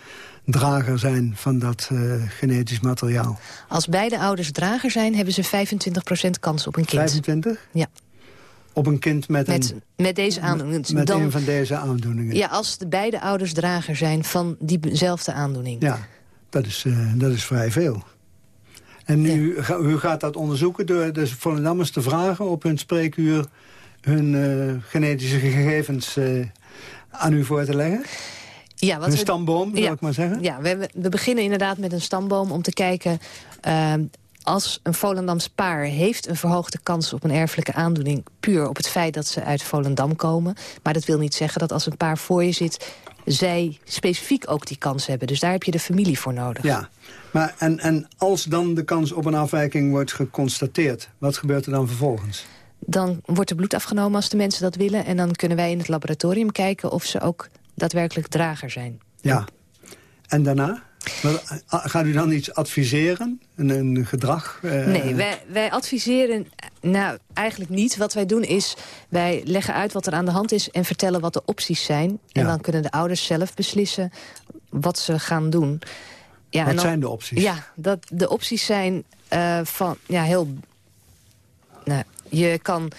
drager zijn van dat uh, genetisch materiaal? Als beide ouders drager zijn, hebben ze 25% kans op een kind. 25? Ja. Op een kind met, met een... Met deze aandoening. Met Dan, een van deze aandoeningen? Ja, als de beide ouders drager zijn van diezelfde aandoening. Ja, dat is, uh, dat is vrij veel. En u, ja. u gaat dat onderzoeken door de Volendammers te vragen op hun spreekuur... hun uh, genetische gegevens uh, aan u voor te leggen? Ja, wat een stamboom, ja, ik maar zeggen? Ja, we, we beginnen inderdaad met een stamboom om te kijken... Uh, als een Volendams paar heeft een verhoogde kans op een erfelijke aandoening... puur op het feit dat ze uit Volendam komen. Maar dat wil niet zeggen dat als een paar voor je zit... zij specifiek ook die kans hebben. Dus daar heb je de familie voor nodig. Ja, maar en, en als dan de kans op een afwijking wordt geconstateerd... wat gebeurt er dan vervolgens? Dan wordt er bloed afgenomen als de mensen dat willen... en dan kunnen wij in het laboratorium kijken of ze ook daadwerkelijk drager zijn. Ja. En daarna? Gaat u dan iets adviseren? Een, een gedrag? Uh... Nee, wij, wij adviseren nou eigenlijk niet. Wat wij doen is, wij leggen uit wat er aan de hand is... en vertellen wat de opties zijn. En ja. dan kunnen de ouders zelf beslissen wat ze gaan doen. Ja, wat dan, zijn de opties? Ja, dat, de opties zijn uh, van ja, heel... Nou, je kan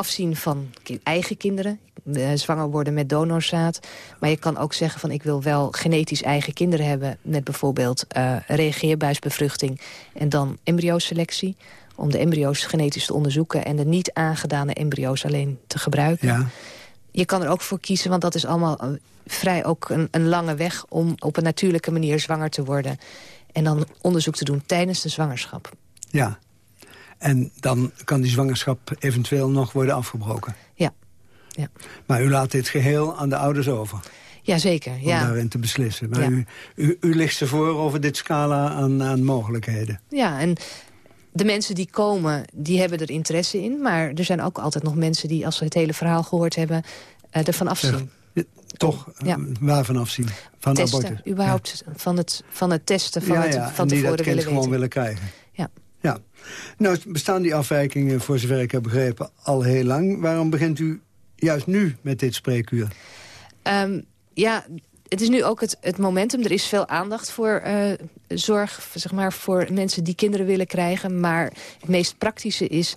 afzien van eigen kinderen. Uh, zwanger worden met donorzaad. Maar je kan ook zeggen van ik wil wel genetisch eigen kinderen hebben... met bijvoorbeeld uh, reageerbuisbevruchting en dan embryoselectie. Om de embryo's genetisch te onderzoeken... en de niet aangedane embryo's alleen te gebruiken. Ja. Je kan er ook voor kiezen, want dat is allemaal uh, vrij ook een, een lange weg... om op een natuurlijke manier zwanger te worden. En dan onderzoek te doen tijdens de zwangerschap. Ja, en dan kan die zwangerschap eventueel nog worden afgebroken. Ja. ja. Maar u laat dit geheel aan de ouders over. Jazeker, om ja. daarin te beslissen. Maar ja. u, u, u ligt ze voor over dit scala aan, aan mogelijkheden. Ja, en de mensen die komen, die hebben er interesse in. Maar er zijn ook altijd nog mensen die, als ze het hele verhaal gehoord hebben... Uh, ervan afzien. Ja, toch, ja. waarvan afzien? Van testen, abortus? überhaupt van, het, van het testen van ja, het van en die tevoren dat kind willen gewoon weten. willen krijgen. Ja. Nou, bestaan die afwijkingen, voor zover ik heb begrepen, al heel lang. Waarom begint u juist nu met dit spreekuur? Um, ja, het is nu ook het, het momentum. Er is veel aandacht voor uh, zorg, zeg maar, voor mensen die kinderen willen krijgen. Maar het meest praktische is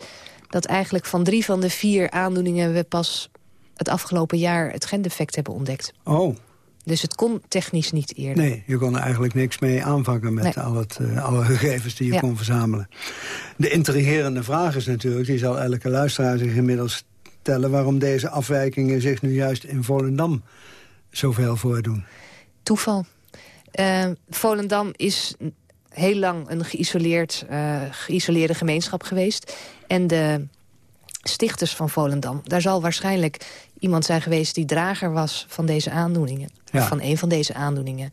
dat eigenlijk van drie van de vier aandoeningen... we pas het afgelopen jaar het gendefect hebben ontdekt. Oh. Dus het kon technisch niet eerder. Nee, je kon er eigenlijk niks mee aanvangen met nee. al het, uh, alle gegevens die je Ja. kon verzamelen. De intrigerende vraag is natuurlijk, die zal elke luisteraar zich inmiddels stellen... waarom deze afwijkingen zich nu juist in Volendam zoveel voordoen. Toeval. Uh, Volendam is heel lang een geïsoleerd, uh, geïsoleerde gemeenschap geweest. En de stichters van Volendam, daar zal waarschijnlijk iemand zijn geweest... die drager was van deze aandoeningen. Ja. Van een van deze aandoeningen.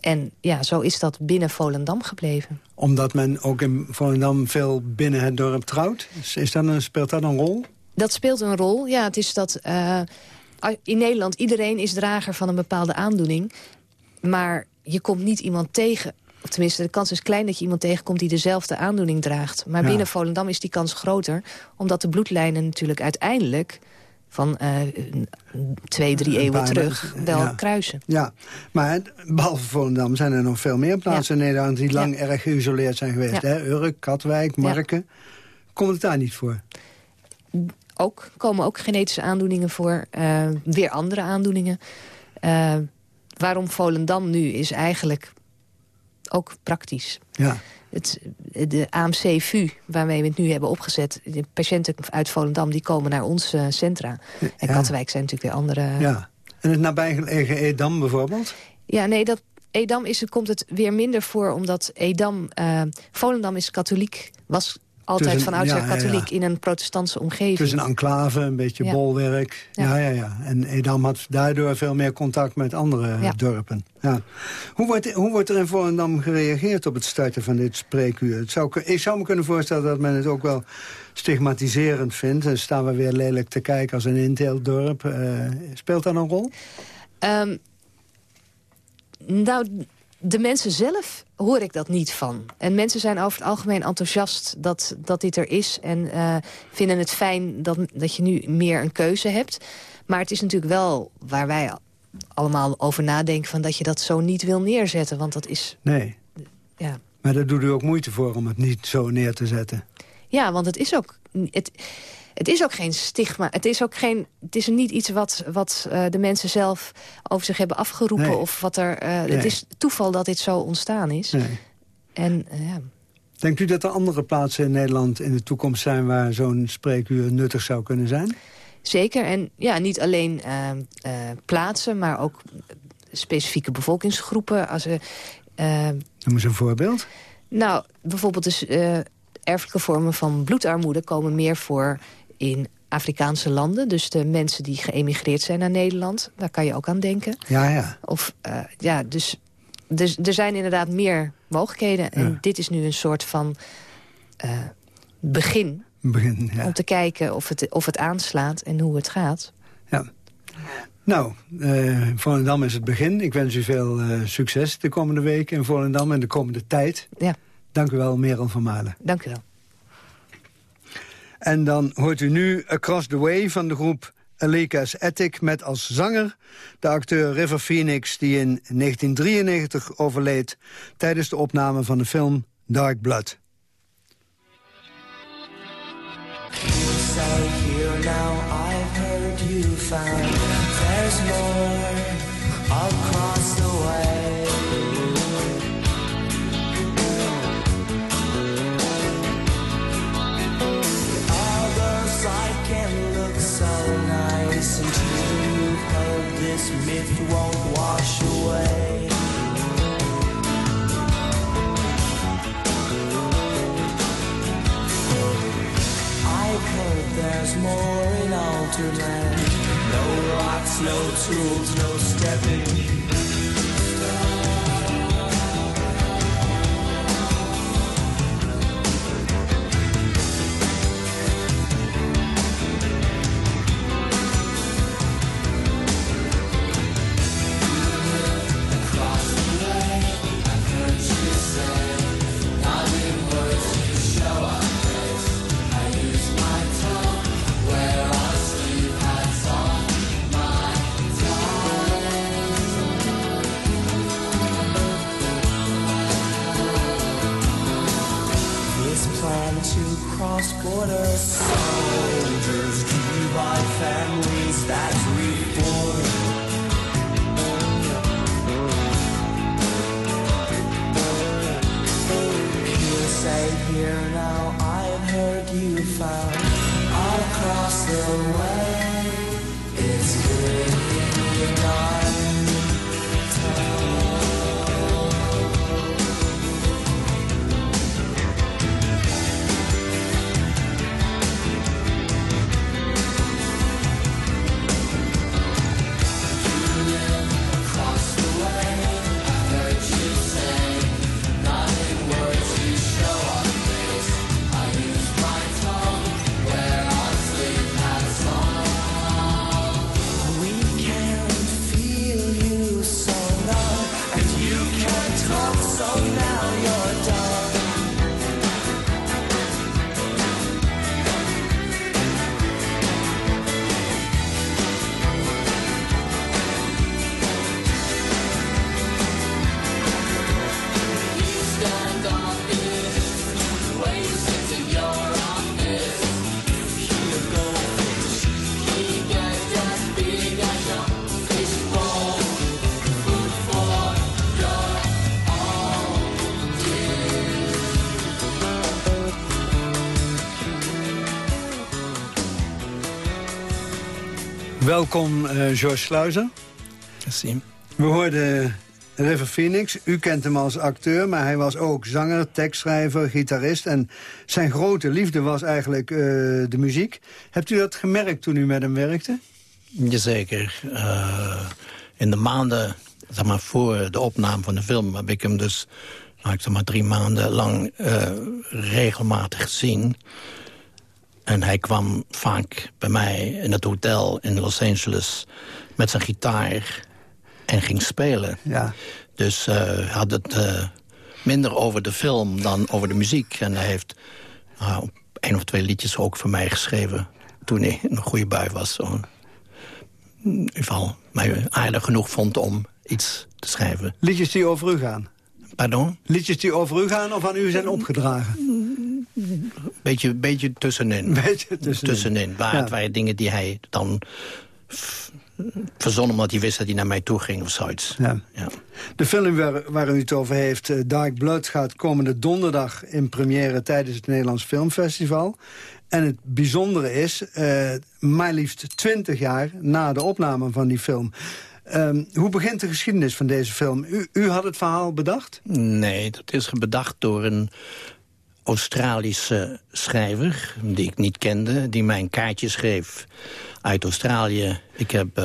En ja, zo is dat binnen Volendam gebleven. Omdat men ook in Volendam veel binnen het dorp trouwt? Is, dat een, speelt dat een rol? Dat speelt een rol. Ja, het is dat uh, in Nederland iedereen is drager van een bepaalde aandoening. Maar je komt niet iemand tegen. Of tenminste, de kans is klein dat je iemand tegenkomt die dezelfde aandoening draagt. Maar Ja. binnen Volendam is die kans groter. Omdat de bloedlijnen natuurlijk uiteindelijk van uh, twee, drie eeuwen terug wel ja. kruisen. Ja, maar behalve Volendam zijn er nog veel meer plaatsen in Nederland... die lang erg geïsoleerd zijn geweest. Hè? Urk, Katwijk, Marken. Komt het daar niet voor? Ook, komen ook genetische aandoeningen voor. Uh, weer andere aandoeningen. Uh, waarom Volendam nu is eigenlijk ook praktisch. Ja. Het, de AMC-VU, waarmee we het nu hebben opgezet... de patiënten uit Volendam die komen naar ons uh, centra. En. Katwijk zijn natuurlijk weer andere... Ja. En het nabijgelegen Edam bijvoorbeeld? Ja, nee, dat Edam is, komt het weer minder voor... omdat Edam... Uh, Volendam is katholiek, was altijd een, van oudsher ja, katholiek in een protestantse omgeving. Een enclave, een beetje bolwerk. Ja. Ja, ja, En Edam had daardoor veel meer contact met andere dorpen. Ja. Hoe, wordt, hoe wordt er in Volendam gereageerd op het starten van dit spreekuur? Het zou, ik zou me kunnen voorstellen dat men het ook wel stigmatiserend vindt. Dan staan we weer lelijk te kijken als een inteeldorp. Uh, speelt dat een rol? Um, nou, de mensen zelf hoor ik dat niet van. En mensen zijn over het algemeen enthousiast dat, dat dit er is... en uh, vinden het fijn dat, dat je nu meer een keuze hebt. Maar het is natuurlijk wel waar wij allemaal over nadenken... Van dat je dat zo niet wil neerzetten, want dat is... Nee. Ja. Maar daar doet u ook moeite voor om het niet zo neer te zetten. Ja, want het is ook... Het, het is ook geen stigma. Het is ook geen. Het is niet iets wat, wat uh, de mensen zelf over zich hebben afgeroepen. Nee. Of wat er. Uh, nee. Het is toeval dat dit zo ontstaan is. Nee. En, uh, ja. Denkt u dat er andere plaatsen in Nederland in de toekomst zijn... waar zo'n spreekuur nuttig zou kunnen zijn? Zeker. En ja, niet alleen plaatsen, maar ook specifieke bevolkingsgroepen. Als, Noem eens een voorbeeld. Nou, bijvoorbeeld dus erfelijke vormen van bloedarmoede komen meer voor in Afrikaanse landen. Dus de mensen die geëmigreerd zijn naar Nederland. Daar kan je ook aan denken. Ja, ja. Of, uh, ja, dus, dus er zijn inderdaad meer mogelijkheden. Ja. En dit is nu een soort van uh, begin. begin ja. Om te kijken of het, of het aanslaat en hoe het gaat. Ja. Nou, uh, Volendam is het begin. Ik wens u veel succes de komende weken in Volendam en de komende tijd. Ja. Dank u wel, Merel van Malen. Dank u wel. En dan hoort u nu Across the Way van de groep Aleka's Attic... met als zanger de acteur River Phoenix... die in 1993 overleed tijdens de opname van de film Dark Blood. There's more in altered land. No rocks, no tools, no stepping. Welkom, uh, George Sluizer. Merci. We hoorden River Phoenix. U kent hem als acteur, maar hij was ook zanger, tekstschrijver, gitarist. En zijn grote liefde was eigenlijk uh, de muziek. Hebt u dat gemerkt toen u met hem werkte? Jazeker. Uh, in de maanden zeg maar, voor de opname van de film heb ik hem dus nou, ik zeg maar, drie maanden lang regelmatig gezien. En hij kwam vaak bij mij in het hotel in Los Angeles met zijn gitaar en ging spelen. Ja. Dus uh, had het uh, minder over de film dan over de muziek. En hij heeft uh, één of twee liedjes ook voor mij geschreven... toen hij in een goede bui was. Zo. In ieder geval mij aardig genoeg vond om iets te schrijven. Liedjes die over u gaan? Pardon? Liedjes die over u gaan of aan u zijn opgedragen? Beetje, beetje tussenin. <laughs> Beetje tussenin. tussenin. Waar, ja. Het waren dingen die hij dan verzonnen omdat hij wist dat hij naar mij toe ging of zoiets. Ja. Ja. De film waar, waar, u het over heeft, uh, Dark Blood, gaat komende donderdag in première tijdens het Nederlands Filmfestival. En het bijzondere is, uh, maar liefst 20 jaar na de opname van die film. Um, hoe begint de geschiedenis van deze film? U, u had het verhaal bedacht? Nee, dat is bedacht door een Australische schrijver, die ik niet kende... die mij een kaartje schreef uit Australië. Ik heb uh,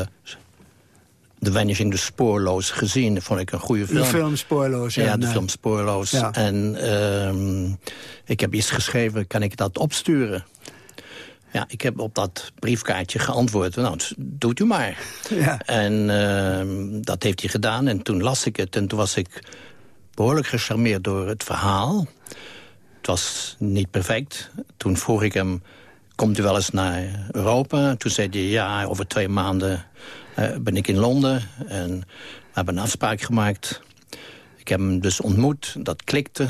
The Vanishing, the Spoorloos gezien. Dat vond ik een goede film. De film Spoorloos, ja. Ja, de film Spoorloos. Ja. En uh, ik heb iets geschreven, kan ik dat opsturen? Ja, ik heb op dat briefkaartje geantwoord. Nou, doet u maar. Ja. En uh, dat heeft hij gedaan. En toen las ik het. En toen was ik behoorlijk gecharmeerd door het verhaal. Het was niet perfect. Toen vroeg ik hem, komt u wel eens naar Europa? Toen zei hij, ja, over twee maanden uh, ben ik in Londen. En we hebben een afspraak gemaakt. Ik heb hem dus ontmoet, dat klikte.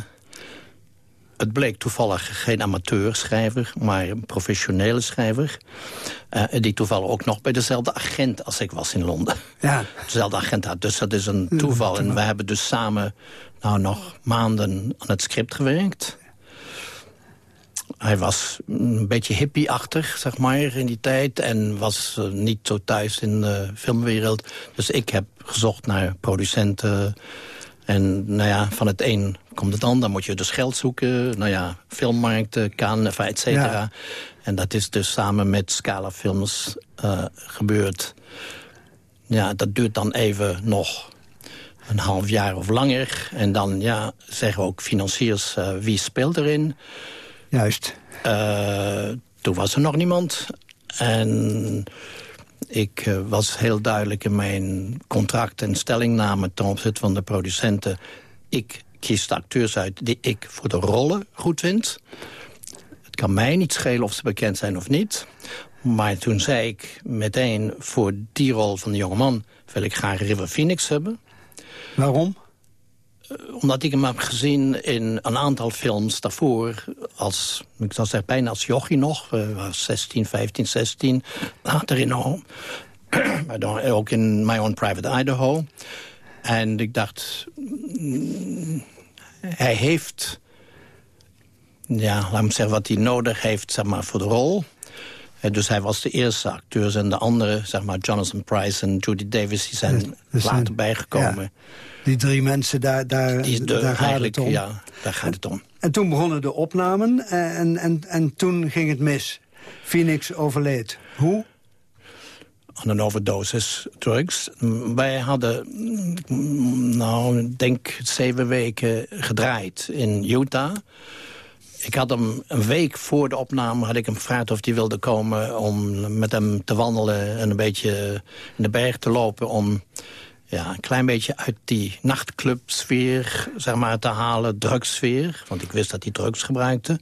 Het bleek toevallig geen amateurschrijver, maar een professionele schrijver. Uh, die toevallig ook nog bij dezelfde agent als ik was in Londen. Ja. <laughs> Dezelfde agent had, dus dat is een toeval. En we hebben dus samen nou, nog maanden aan het script gewerkt. Hij was een beetje hippie-achtig, zeg maar, in die tijd. En was uh, niet zo thuis in de filmwereld. Dus ik heb gezocht naar producenten. En nou ja, van het een komt het ander. Dan moet je dus geld zoeken. Nou ja, filmmarkten, Cannes, et cetera. Ja. En dat is dus samen met Scala Films uh, gebeurd. Ja, dat duurt dan even nog een half jaar of langer. En dan ja, zeggen we ook financiers uh, wie speelt erin. Juist. Uh, toen was er nog niemand. En ik uh, was heel duidelijk in mijn contract en stellingname... ten opzichte van de producenten. Ik kies de acteurs uit die ik voor de rollen goed vind. Het kan mij niet schelen of ze bekend zijn of niet. Maar toen zei ik meteen voor die rol van de jongeman... wil ik graag River Phoenix hebben. Waarom? Omdat ik hem heb gezien in een aantal films daarvoor... als, ik zou zeggen, bijna als jochie nog. Uh, 16, 15, 16. Later in Pardon, <clears throat> ook in My Own Private Idaho. En ik dacht... Mm, hij heeft... Ja, laat me zeggen wat hij nodig heeft zeg maar, voor de rol... Dus hij was de eerste acteur en de andere, zeg maar, Jonathan Price en Judy Davis, die zijn dus later zijn, bijgekomen. Ja. Die drie mensen, daar, daar, de, daar gaat het om. Ja, daar gaat het om. En toen begonnen de opnamen en, en, en toen ging het mis. Phoenix overleed. Hoe? Aan een overdosis drugs. Wij hadden, nou, ik denk zeven weken gedraaid in Utah. Ik had hem een week voor de opname had ik hem gevraagd of hij wilde komen... om met hem te wandelen en een beetje in de berg te lopen... om ja, een klein beetje uit die nachtclubsfeer zeg maar, te halen, drugssfeer. Want ik wist dat hij drugs gebruikte.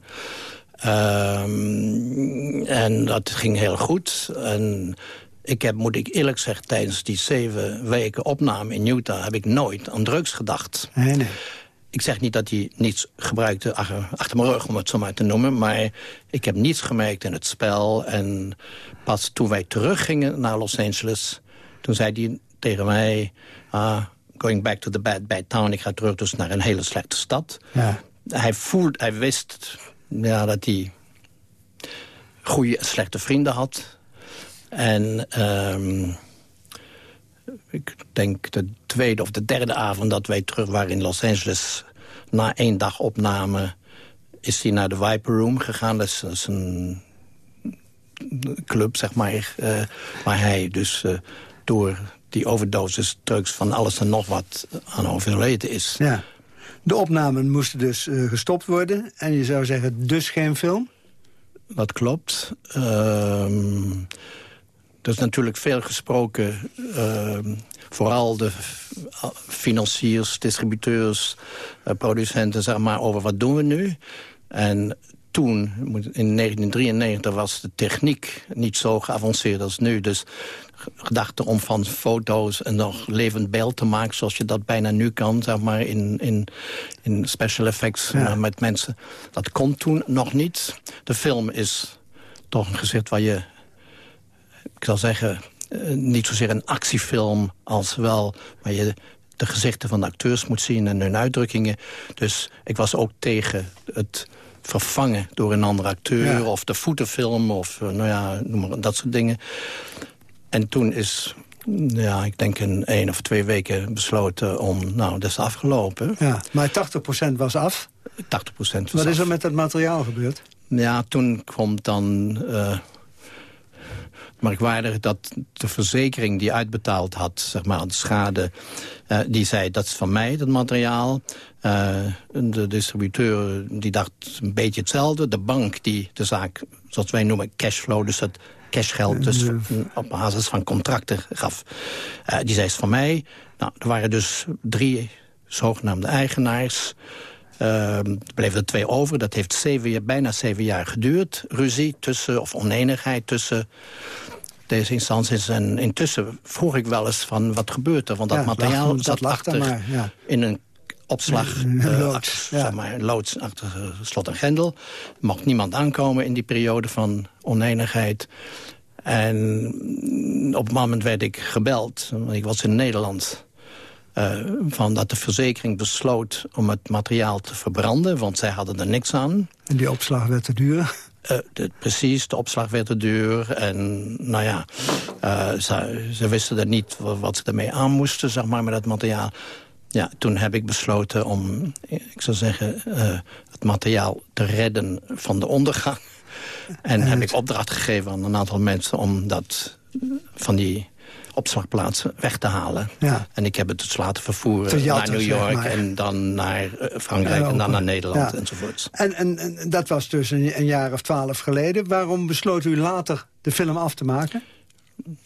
Um, en dat ging heel goed. En ik heb, moet ik eerlijk zeggen, tijdens die zeven weken opname in Utah... heb ik nooit aan drugs gedacht. Nee, nee. Ik zeg niet dat hij niets gebruikte achter, achter mijn rug, om het zo maar te noemen. Maar ik heb niets gemerkt in het spel. En pas toen wij teruggingen naar Los Angeles... toen zei hij tegen mij... Uh, going back to the bad, bad town. Ik ga terug dus naar een hele slechte stad. Ja. Hij, voelde, hij wist ja, dat hij goede slechte vrienden had. En ehm, ik denk de tweede of de derde avond dat wij terug waren in Los Angeles... na één dag opname is hij naar de Viper Room gegaan. Dat is, dat is een club, zeg maar, eh, waar hij dus eh, door die overdosis drugs van alles en nog wat aan overleden is. Ja. De opnamen moesten dus eh, gestopt worden. En je zou zeggen, dus geen film? Dat klopt. Ehm, er is natuurlijk veel gesproken. ehm, vooral de financiers, distributeurs, eh, producenten, zeg maar, over wat doen we nu. En toen, in 1993, was de techniek niet zo geavanceerd als nu. Dus gedachte om van foto's en nog levend beeld te maken... zoals je dat bijna nu kan, zeg maar, in, in, in special effects Ja. eh, met mensen. Dat kon toen nog niet. De film is toch een gezicht waar je, ik zal zeggen... eh, niet zozeer een actiefilm als wel... waar je de gezichten van de acteurs moet zien en hun uitdrukkingen. Dus ik was ook tegen het vervangen door een andere acteur... Ja. of de voetenfilm of eh, nou ja, noem maar dat soort dingen. En toen is, ja, ik denk in één of twee weken besloten om... nou, dat is afgelopen. Ja, maar 80% was af. 80% was Wat is af. er met dat materiaal gebeurd? Ja, toen kwam dan... eh merkwaardig dat de verzekering die uitbetaald had, zeg maar, de schade... eh, die zei, dat is van mij, dat materiaal. Eh, de distributeur die dacht een beetje hetzelfde. De bank die de zaak, zoals wij noemen, cashflow... dus dat cashgeld dus op basis van contracten gaf. Eh, die zei, het van mij. Nou, er waren dus drie zogenaamde eigenaars... Uh, er bleven er twee over. Dat heeft zeven, jaar- bijna zeven jaar geduurd. Ruzie tussen, of oneenigheid tussen deze instanties. En intussen vroeg ik wel eens van wat gebeurt er. Want dat Ja, materiaal lag- dat zat lag maar, ja. in een opslag. <laughs> Eh, loods, zeg maar, loods achter eh, slot en grendel. Er mocht niemand aankomen in die periode van oneenigheid. En op een moment werd ik gebeld. want Ik was in Nederland. eh, van dat de verzekering besloot om het materiaal te verbranden. Want zij hadden er niks aan. En die opslag werd te duur. De- precies, de opslag werd te duur. En nou ja, ze, ze wisten er niet wa- wat ze ermee aan moesten, zeg maar, met het materiaal. Ja, toen heb ik besloten om, ik zou zeggen, eh, het materiaal te redden van de ondergang. <laughs> En heb ik opdracht gegeven aan een aantal mensen om dat van die opslagplaatsen weg te halen. Ja. En ik heb het dus laten vervoeren naar New zeg York maar. en dan naar eh, Frankrijk en dan naar Nederland Ja. enzovoorts. En, en, en dat was dus een, een jaar of twaalf geleden. Waarom besloot u later de film af te maken?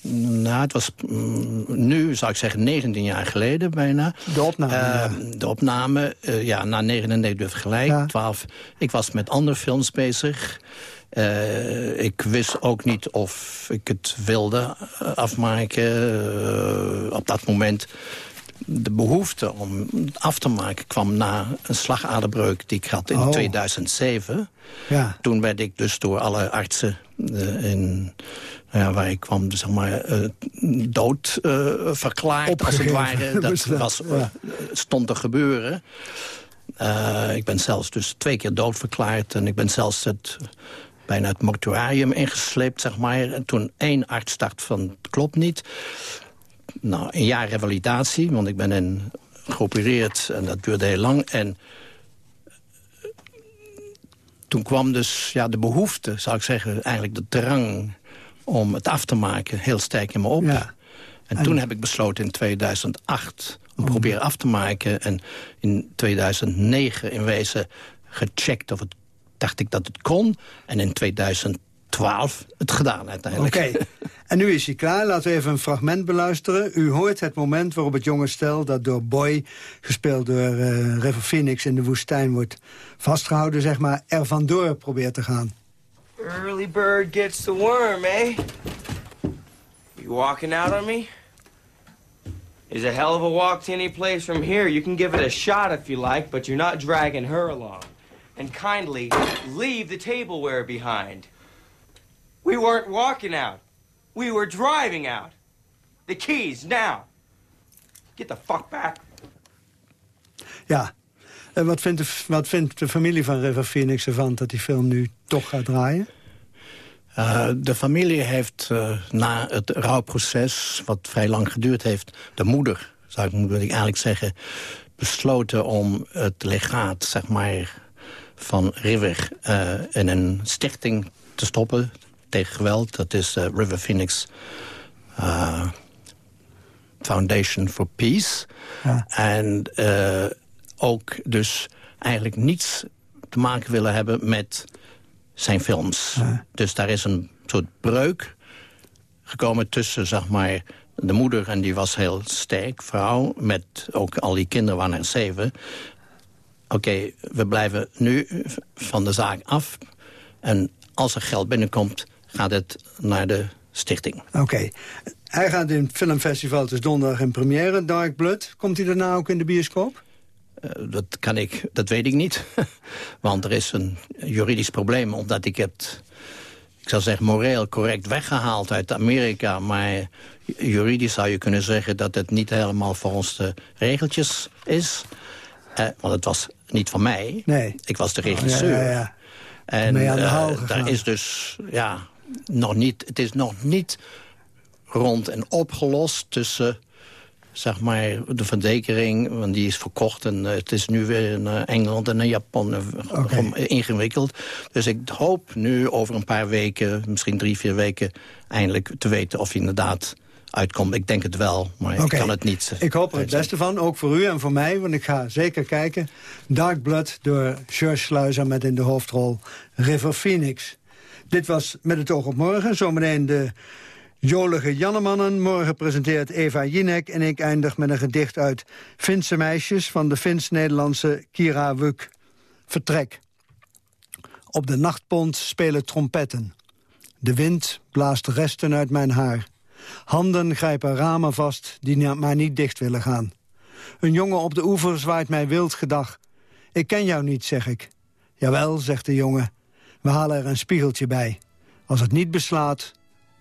Nou, het was mm, nu, zou ik zeggen, 19 jaar geleden bijna. De opname, Eh, ja. De opname, eh, ja, na 99 dus gelijk, Ja. 12. Ik was met andere films bezig. Eh, ik wist ook niet of ik het wilde afmaken. Op dat moment de behoefte om af te maken kwam na een slagaderbreuk die ik had in Oh. 2007. Ja. Toen werd ik dus door alle artsen in, ja, waar ik kwam, zeg maar, eh, dood eh, verklaard, als het ware. <laughs> Dat was, ja. eh, stond te gebeuren. Ik ben zelfs dus twee keer doodverklaard. En ik ben zelfs het, bijna het mortuarium ingesleept, zeg maar. En toen één arts dacht van, het klopt niet. Nou, een jaar revalidatie, want ik ben in geopereerd en dat duurde heel lang. En toen kwam dus ja, de behoefte, zou ik zeggen, eigenlijk de drang om het af te maken heel sterk in me op. Ja. En, toen heb ik besloten in 2008 om proberen af te maken. En in 2009 in wezen gecheckt of het, dacht ik dat het kon. En in 2012 het gedaan uiteindelijk. Oké. <laughs> En nu is hij klaar. Laten we even een fragment beluisteren. U hoort het moment waarop het jonge stel... dat door Boy, gespeeld door eh, River Phoenix in de woestijn... wordt vastgehouden, zeg maar, er vandoor probeert te gaan. Early bird gets the worm, eh? You walking out on me? Is a hell of a walk to any place from here. You can give it a shot if you like, but you're not dragging her along. And kindly leave the tableware behind. We weren't walking out. We were driving out. The keys, now. Get the fuck back. Ja. En wat vindt, de, wat vindt de familie van River Phoenix ervan... dat die film nu toch gaat draaien? Uh, de familie heeft uh, na het rouwproces, wat vrij lang geduurd heeft... de moeder, zou ik, moet ik eigenlijk zeggen, besloten om het legaat, zeg maar, van River uh, in een stichting te stoppen tegen geweld. Dat is River Phoenix Foundation for Peace. Ja. En ook dus eigenlijk niets te maken willen hebben met zijn films. Dus daar is een soort breuk gekomen tussen, zeg maar... de moeder, en die was heel sterk, vrouw... met ook al die kinderen waren er zeven. Oké, we blijven nu van de zaak af. En als er geld binnenkomt, gaat het naar de stichting. Oké. Hij gaat in het filmfestival, het is donderdag in première, Dark Blood. Komt hij daarna ook in de bioscoop? Uh, dat, kan ik, dat weet ik niet. <laughs> Want er is een juridisch probleem, omdat ik het... ik zou zeggen, moreel correct weggehaald uit Amerika. Maar juridisch zou je kunnen zeggen dat het niet helemaal volgens de regeltjes is. Uh, want het was niet van mij. Nee. Ik was de regisseur. Ja, ja, ja. En uh, daar is dus, ja, nog niet, het is nog niet rond en opgelost tussen zeg maar, de verzekering, want die is verkocht... en eh, het is nu weer in eh, Engeland en in Japan uh, ingewikkeld. Dus ik hoop nu over een paar weken, misschien drie, vier weken... eindelijk te weten of hij inderdaad uitkomt. Ik denk het wel, maar okay. ik kan het niet. Ik hoop er het beste van, ook voor u en voor mij, want ik ga zeker kijken. Dark Blood door George Sluizer met in de hoofdrol River Phoenix. Dit was Met het oog op morgen, zometeen de jolige Jannemannen. Morgen presenteert Eva Jinek en ik eindig met een gedicht uit Finse meisjes... van de Fins-Nederlandse Kira Wuk. Vertrek. Op de nachtpont spelen trompetten. De wind blaast resten uit mijn haar. Handen grijpen ramen vast die maar niet dicht willen gaan. Een jongen op de oever zwaait mij wild gedag. Ik ken jou niet, zeg ik. Jawel, zegt de jongen. We halen er een spiegeltje bij. Als het niet beslaat,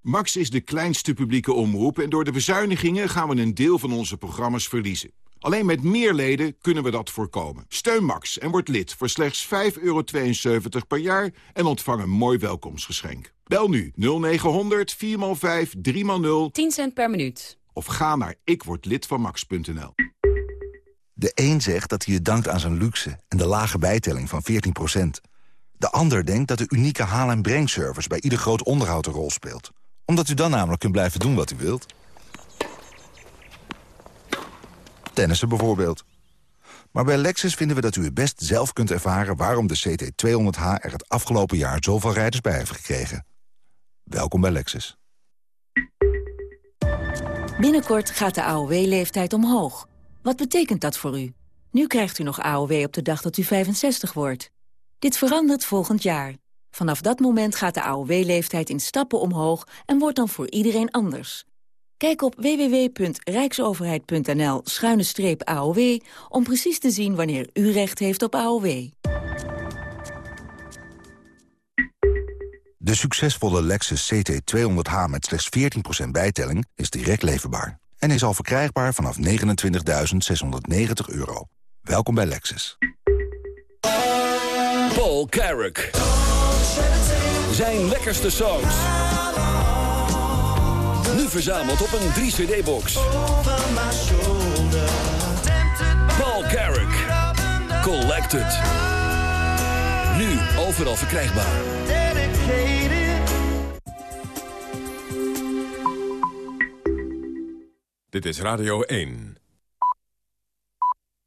Max is de kleinste publieke omroep en door de bezuinigingen gaan we een deel van onze programma's verliezen. Alleen met meer leden kunnen we dat voorkomen. Steun Max en word lid voor slechts 5,72 per jaar en ontvang een mooi welkomstgeschenk. Bel nu 0900 4x5 3x0 10 cent per minuut. Of ga naar ikwordlidvanmax.nl. De een zegt dat hij het dankt aan zijn luxe en de lage bijtelling van 14% De ander denkt dat de unieke haal- en brengservice bij ieder groot onderhoud een rol speelt omdat u dan namelijk kunt blijven doen wat u wilt. Tennissen bijvoorbeeld. Maar bij Lexus vinden we dat u het best zelf kunt ervaren... waarom de CT200H er het afgelopen jaar zoveel rijders bij heeft gekregen. Welkom bij Lexus. Binnenkort gaat de AOW-leeftijd omhoog. Wat betekent dat voor u? Nu krijgt u nog AOW op de dag dat u 65 wordt. Dit verandert volgend jaar. Vanaf dat moment gaat de AOW-leeftijd in stappen omhoog en wordt dan voor iedereen anders. Kijk op www.rijksoverheid.nl-aow om precies te zien wanneer u recht heeft op AOW. De succesvolle Lexus CT200H met slechts 14% bijtelling is direct leverbaar. En is al verkrijgbaar vanaf 29.690 euro. Welkom bij Lexus. Paul Carrick. Zijn lekkerste songs. Nu verzameld op een 3-cd-box. Paul Carrick. Collected. Nu overal verkrijgbaar. Dit is Radio 1.